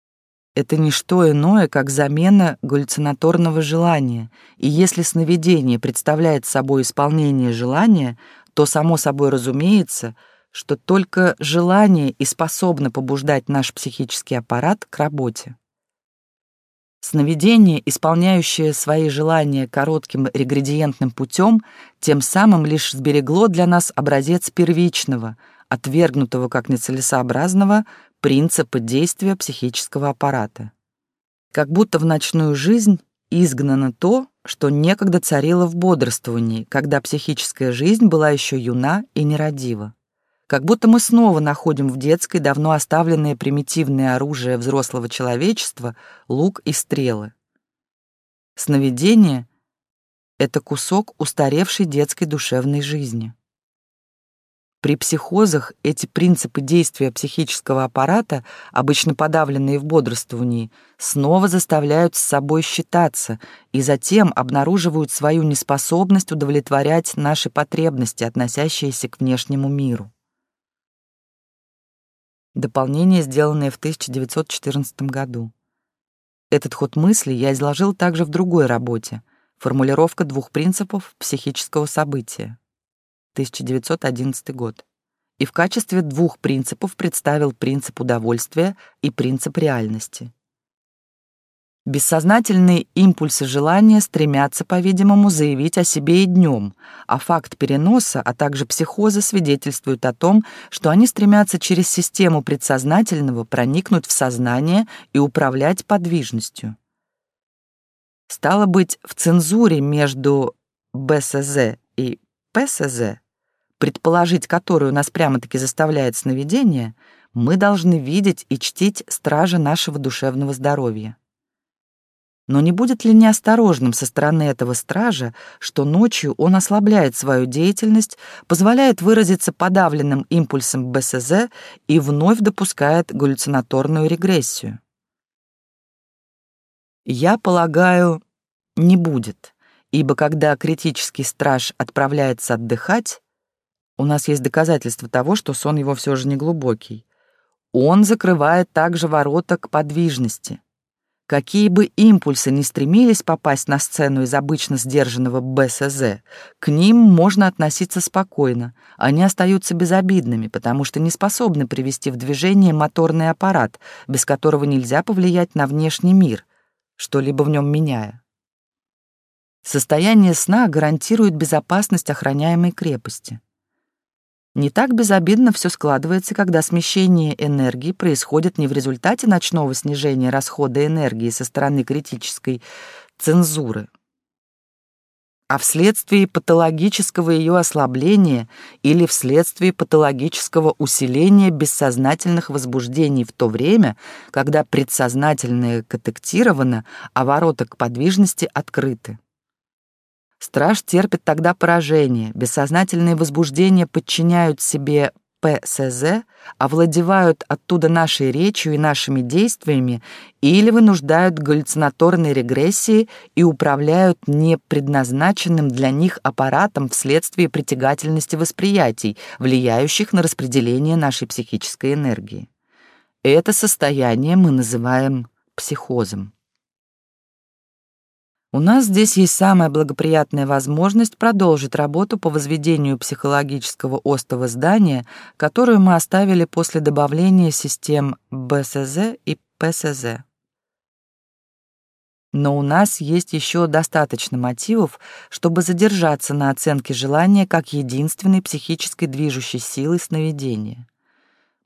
— это не что иное, как замена галлюцинаторного желания, и если сновидение представляет собой исполнение желания, то само собой разумеется, что только желание и способно побуждать наш психический аппарат к работе. Сновидение, исполняющее свои желания коротким регредиентным путем, тем самым лишь сберегло для нас образец первичного, отвергнутого как нецелесообразного, принципа действия психического аппарата. Как будто в ночную жизнь изгнано то, что некогда царило в бодрствовании, когда психическая жизнь была еще юна и нерадива. Как будто мы снова находим в детской давно оставленное примитивное оружие взрослого человечества — лук и стрелы. Сновидение — это кусок устаревшей детской душевной жизни. При психозах эти принципы действия психического аппарата, обычно подавленные в бодрствовании, снова заставляют с собой считаться и затем обнаруживают свою неспособность удовлетворять наши потребности, относящиеся к внешнему миру. Дополнение, сделанное в 1914 году. Этот ход мысли я изложил также в другой работе «Формулировка двух принципов психического события» 1911 год. И в качестве двух принципов представил принцип удовольствия и принцип реальности. Бессознательные импульсы желания стремятся, по-видимому, заявить о себе и днем, а факт переноса, а также психоза свидетельствуют о том, что они стремятся через систему предсознательного проникнуть в сознание и управлять подвижностью. Стало быть, в цензуре между БСЗ и ПСЗ, предположить которую нас прямо-таки заставляет сновидение, мы должны видеть и чтить стража нашего душевного здоровья. Но не будет ли неосторожным со стороны этого стража, что ночью он ослабляет свою деятельность, позволяет выразиться подавленным импульсом БСЗ и вновь допускает галлюцинаторную регрессию? Я полагаю, не будет, ибо когда критический страж отправляется отдыхать, у нас есть доказательства того, что сон его все же не глубокий, он закрывает также ворота к подвижности — Какие бы импульсы ни стремились попасть на сцену из обычно сдержанного БСЗ, к ним можно относиться спокойно. Они остаются безобидными, потому что не способны привести в движение моторный аппарат, без которого нельзя повлиять на внешний мир, что-либо в нем меняя. Состояние сна гарантирует безопасность охраняемой крепости. Не так безобидно все складывается, когда смещение энергии происходит не в результате ночного снижения расхода энергии со стороны критической цензуры. а вследствие патологического ее ослабления или вследствие патологического усиления бессознательных возбуждений в то время, когда предсознательное катектировано, а ворота к подвижности открыты. Страж терпит тогда поражение, бессознательные возбуждения подчиняют себе ПСЗ овладевают оттуда нашей речью и нашими действиями или вынуждают галлюцинаторной регрессии и управляют непредназначенным для них аппаратом вследствие притягательности восприятий, влияющих на распределение нашей психической энергии. Это состояние мы называем психозом. У нас здесь есть самая благоприятная возможность продолжить работу по возведению психологического остова здания, которую мы оставили после добавления систем БСЗ и ПСЗ. Но у нас есть еще достаточно мотивов, чтобы задержаться на оценке желания как единственной психической движущей силы сновидения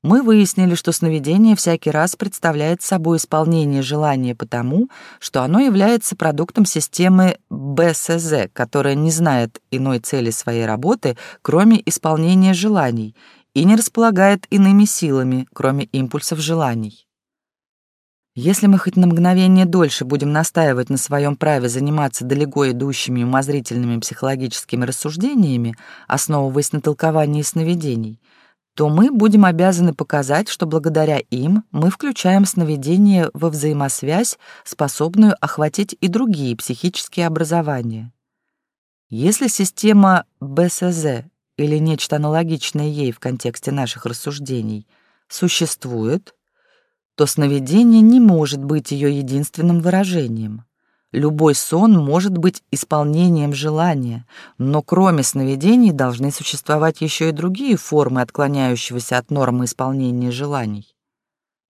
мы выяснили, что сновидение всякий раз представляет собой исполнение желания потому, что оно является продуктом системы БСЗ, которая не знает иной цели своей работы, кроме исполнения желаний, и не располагает иными силами, кроме импульсов желаний. Если мы хоть на мгновение дольше будем настаивать на своем праве заниматься далеко идущими умозрительными психологическими рассуждениями, основываясь на толковании сновидений — то мы будем обязаны показать, что благодаря им мы включаем сновидение во взаимосвязь, способную охватить и другие психические образования. Если система БСЗ или нечто аналогичное ей в контексте наших рассуждений существует, то сновидение не может быть ее единственным выражением. Любой сон может быть исполнением желания, но кроме сновидений должны существовать еще и другие формы отклоняющегося от нормы исполнения желаний.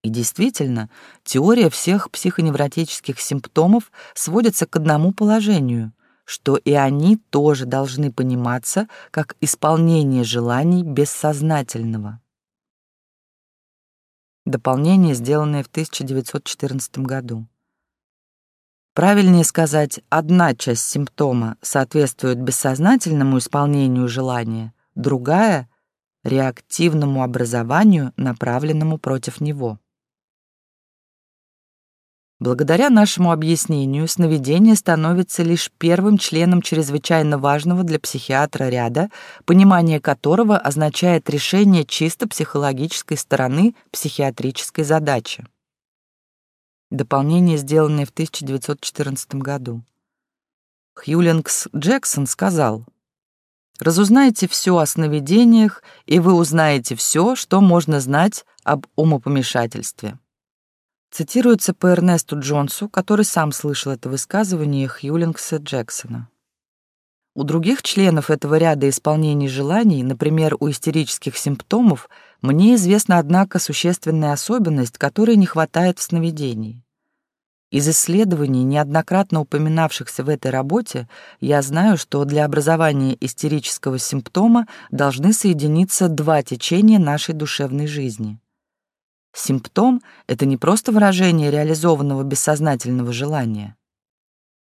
И действительно, теория всех психоневротических симптомов сводится к одному положению, что и они тоже должны пониматься как исполнение желаний бессознательного. Дополнение, сделанное в 1914 году. Правильнее сказать, одна часть симптома соответствует бессознательному исполнению желания, другая — реактивному образованию, направленному против него. Благодаря нашему объяснению, сновидение становится лишь первым членом чрезвычайно важного для психиатра ряда, понимание которого означает решение чисто психологической стороны психиатрической задачи. Дополнение, сделанное в 1914 году. Хьюлингс Джексон сказал, «Разузнайте все о сновидениях, и вы узнаете все, что можно знать об умопомешательстве». Цитируется по Эрнесту Джонсу, который сам слышал это высказывание Хьюлингса Джексона. У других членов этого ряда исполнений желаний, например, у истерических симптомов, мне известна, однако, существенная особенность, которой не хватает в сновидении. Из исследований, неоднократно упоминавшихся в этой работе, я знаю, что для образования истерического симптома должны соединиться два течения нашей душевной жизни. Симптом — это не просто выражение реализованного бессознательного желания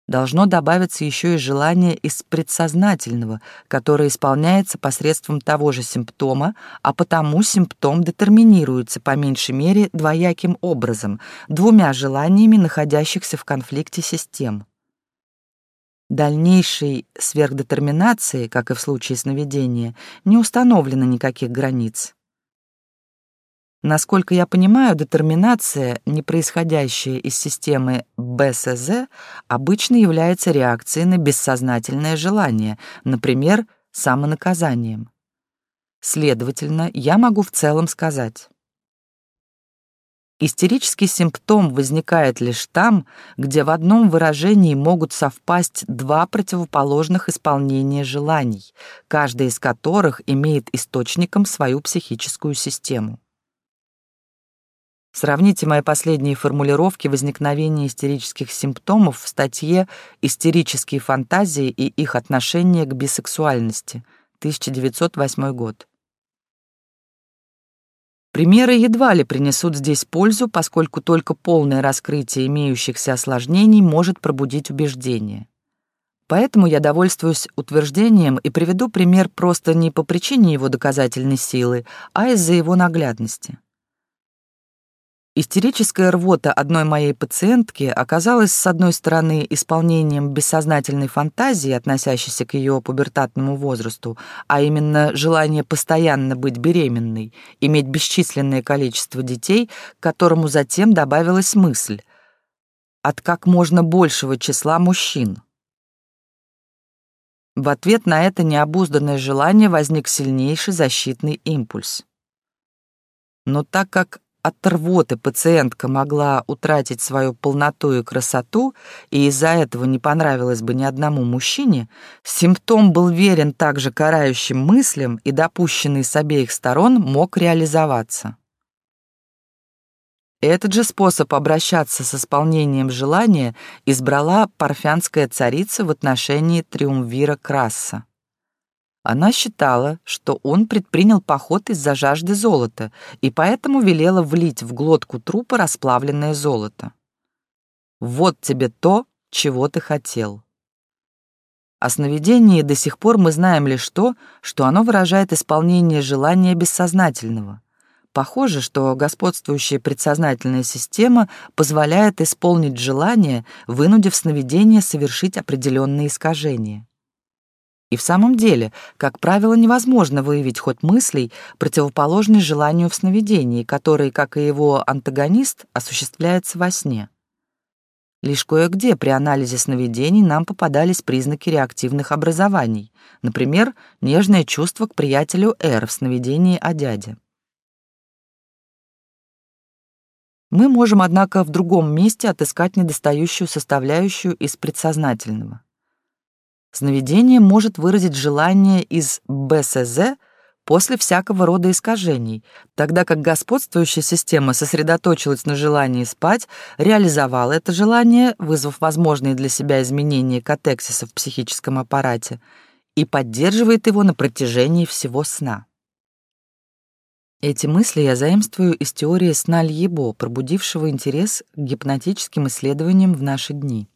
должно добавиться еще и желание из предсознательного, которое исполняется посредством того же симптома, а потому симптом детерминируется по меньшей мере двояким образом, двумя желаниями находящихся в конфликте систем. Дальнейшей сверхдетерминации, как и в случае сновидения, не установлено никаких границ. Насколько я понимаю, детерминация, не происходящая из системы БСЗ, обычно является реакцией на бессознательное желание, например, самонаказанием. Следовательно, я могу в целом сказать. Истерический симптом возникает лишь там, где в одном выражении могут совпасть два противоположных исполнения желаний, каждое из которых имеет источником свою психическую систему. Сравните мои последние формулировки возникновения истерических симптомов в статье «Истерические фантазии и их отношение к бисексуальности», 1908 год. Примеры едва ли принесут здесь пользу, поскольку только полное раскрытие имеющихся осложнений может пробудить убеждение. Поэтому я довольствуюсь утверждением и приведу пример просто не по причине его доказательной силы, а из-за его наглядности. Истерическая рвота одной моей пациентки оказалась, с одной стороны, исполнением бессознательной фантазии, относящейся к ее пубертатному возрасту, а именно желание постоянно быть беременной, иметь бесчисленное количество детей, к которому затем добавилась мысль от как можно большего числа мужчин. В ответ на это необузданное желание возник сильнейший защитный импульс. Но так как от рвоты пациентка могла утратить свою полноту и красоту, и из-за этого не понравилось бы ни одному мужчине, симптом был верен также карающим мыслям и допущенный с обеих сторон мог реализоваться. Этот же способ обращаться с исполнением желания избрала парфянская царица в отношении триумвира Краса. Она считала, что он предпринял поход из-за жажды золота и поэтому велела влить в глотку трупа расплавленное золото. «Вот тебе то, чего ты хотел». О сновидении до сих пор мы знаем лишь то, что оно выражает исполнение желания бессознательного. Похоже, что господствующая предсознательная система позволяет исполнить желание, вынудив сновидение совершить определенные искажения. И в самом деле, как правило, невозможно выявить ход мыслей, противоположный желанию в сновидении, который, как и его антагонист, осуществляется во сне. Лишь кое-где при анализе сновидений нам попадались признаки реактивных образований, например, нежное чувство к приятелю Р в сновидении о дяде. Мы можем, однако, в другом месте отыскать недостающую составляющую из предсознательного. Сновидение может выразить желание из БСЗ после всякого рода искажений, тогда как господствующая система сосредоточилась на желании спать, реализовала это желание, вызвав возможные для себя изменения катексиса в психическом аппарате, и поддерживает его на протяжении всего сна. Эти мысли я заимствую из теории сна Льебо, пробудившего интерес к гипнотическим исследованиям в наши дни.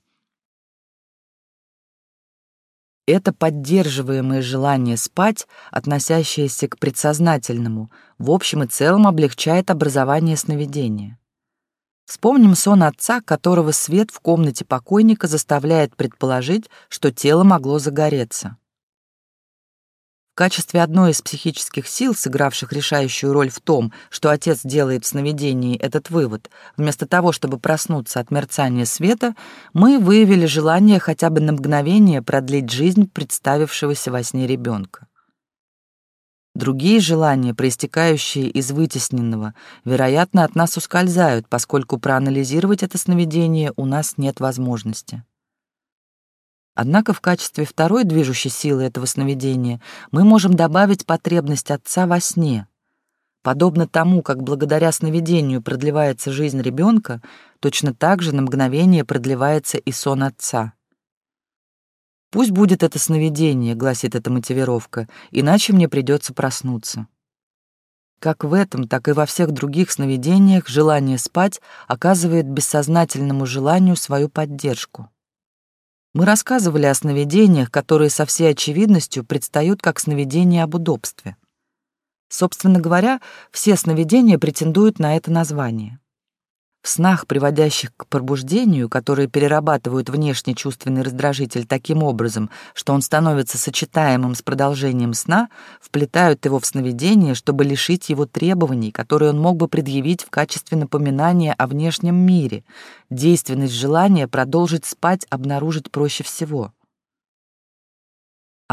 Это поддерживаемое желание спать, относящееся к предсознательному, в общем и целом облегчает образование сновидения. Вспомним сон отца, которого свет в комнате покойника заставляет предположить, что тело могло загореться. В качестве одной из психических сил, сыгравших решающую роль в том, что отец делает в сновидении этот вывод, вместо того, чтобы проснуться от мерцания света, мы выявили желание хотя бы на мгновение продлить жизнь представившегося во сне ребенка. Другие желания, проистекающие из вытесненного, вероятно, от нас ускользают, поскольку проанализировать это сновидение у нас нет возможности. Однако в качестве второй движущей силы этого сновидения мы можем добавить потребность отца во сне. Подобно тому, как благодаря сновидению продлевается жизнь ребенка, точно так же на мгновение продлевается и сон отца. «Пусть будет это сновидение», — гласит эта мотивировка, «иначе мне придется проснуться». Как в этом, так и во всех других сновидениях желание спать оказывает бессознательному желанию свою поддержку. Мы рассказывали о сновидениях, которые со всей очевидностью предстают как сновидения об удобстве. Собственно говоря, все сновидения претендуют на это название. В снах, приводящих к пробуждению, которые перерабатывают внешний чувственный раздражитель таким образом, что он становится сочетаемым с продолжением сна, вплетают его в сновидение, чтобы лишить его требований, которые он мог бы предъявить в качестве напоминания о внешнем мире. Действенность желания продолжить спать обнаружить проще всего.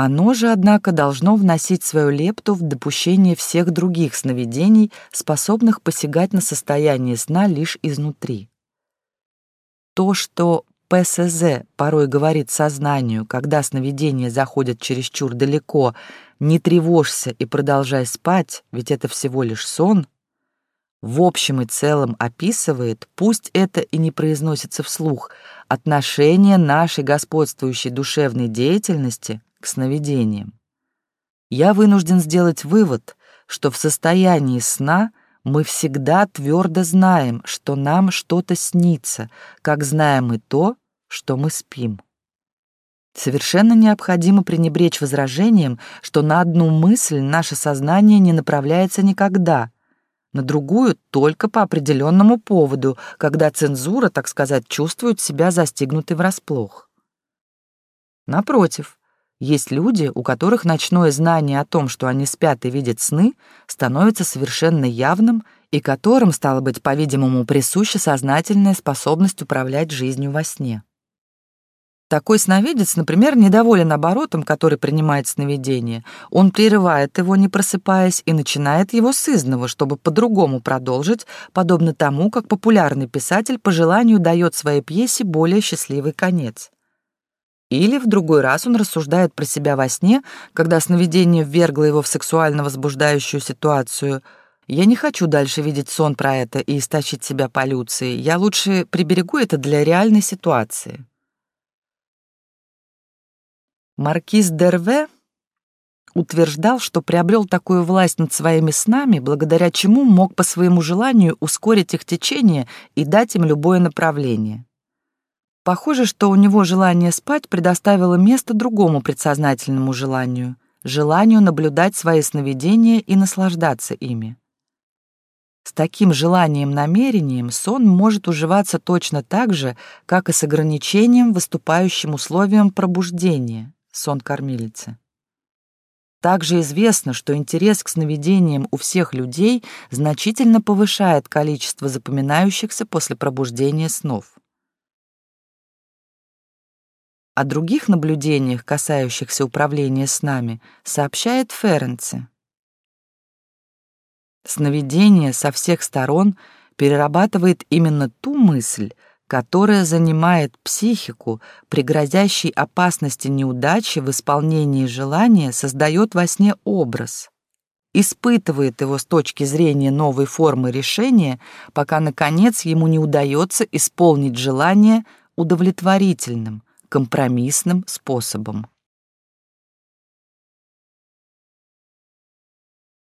Оно же, однако, должно вносить свою лепту в допущение всех других сновидений, способных посягать на состояние сна лишь изнутри. То, что ПСЗ порой говорит сознанию, когда сновидения заходят чересчур далеко, не тревожься и продолжай спать, ведь это всего лишь сон, в общем и целом описывает, пусть это и не произносится вслух, отношение нашей господствующей душевной деятельности к сновидениям. Я вынужден сделать вывод, что в состоянии сна мы всегда твердо знаем, что нам что-то снится, как знаем и то, что мы спим. Совершенно необходимо пренебречь возражением, что на одну мысль наше сознание не направляется никогда, на другую только по определенному поводу, когда цензура, так сказать, чувствует себя застигнутой врасплох. Напротив, есть люди, у которых ночное знание о том, что они спят и видят сны, становится совершенно явным и которым, стало быть, по-видимому, присуща сознательная способность управлять жизнью во сне. Такой сновидец, например, недоволен оборотом, который принимает сновидение. Он прерывает его, не просыпаясь, и начинает его с изного, чтобы по-другому продолжить, подобно тому, как популярный писатель по желанию дает своей пьесе более счастливый конец. Или в другой раз он рассуждает про себя во сне, когда сновидение ввергло его в сексуально возбуждающую ситуацию. «Я не хочу дальше видеть сон про это и истощить себя полюцией. Я лучше приберегу это для реальной ситуации». Маркиз Дерве утверждал, что приобрел такую власть над своими снами, благодаря чему мог по своему желанию ускорить их течение и дать им любое направление. Похоже, что у него желание спать предоставило место другому предсознательному желанию — желанию наблюдать свои сновидения и наслаждаться ими. С таким желанием-намерением сон может уживаться точно так же, как и с ограничением, выступающим условием пробуждения — сон кормилицы. Также известно, что интерес к сновидениям у всех людей значительно повышает количество запоминающихся после пробуждения снов. О других наблюдениях, касающихся управления снами, сообщает Ференци. Сновидение со всех сторон перерабатывает именно ту мысль, которая занимает психику, при грозящей опасности неудачи в исполнении желания создает во сне образ, испытывает его с точки зрения новой формы решения, пока, наконец, ему не удается исполнить желание удовлетворительным, компромиссным способом.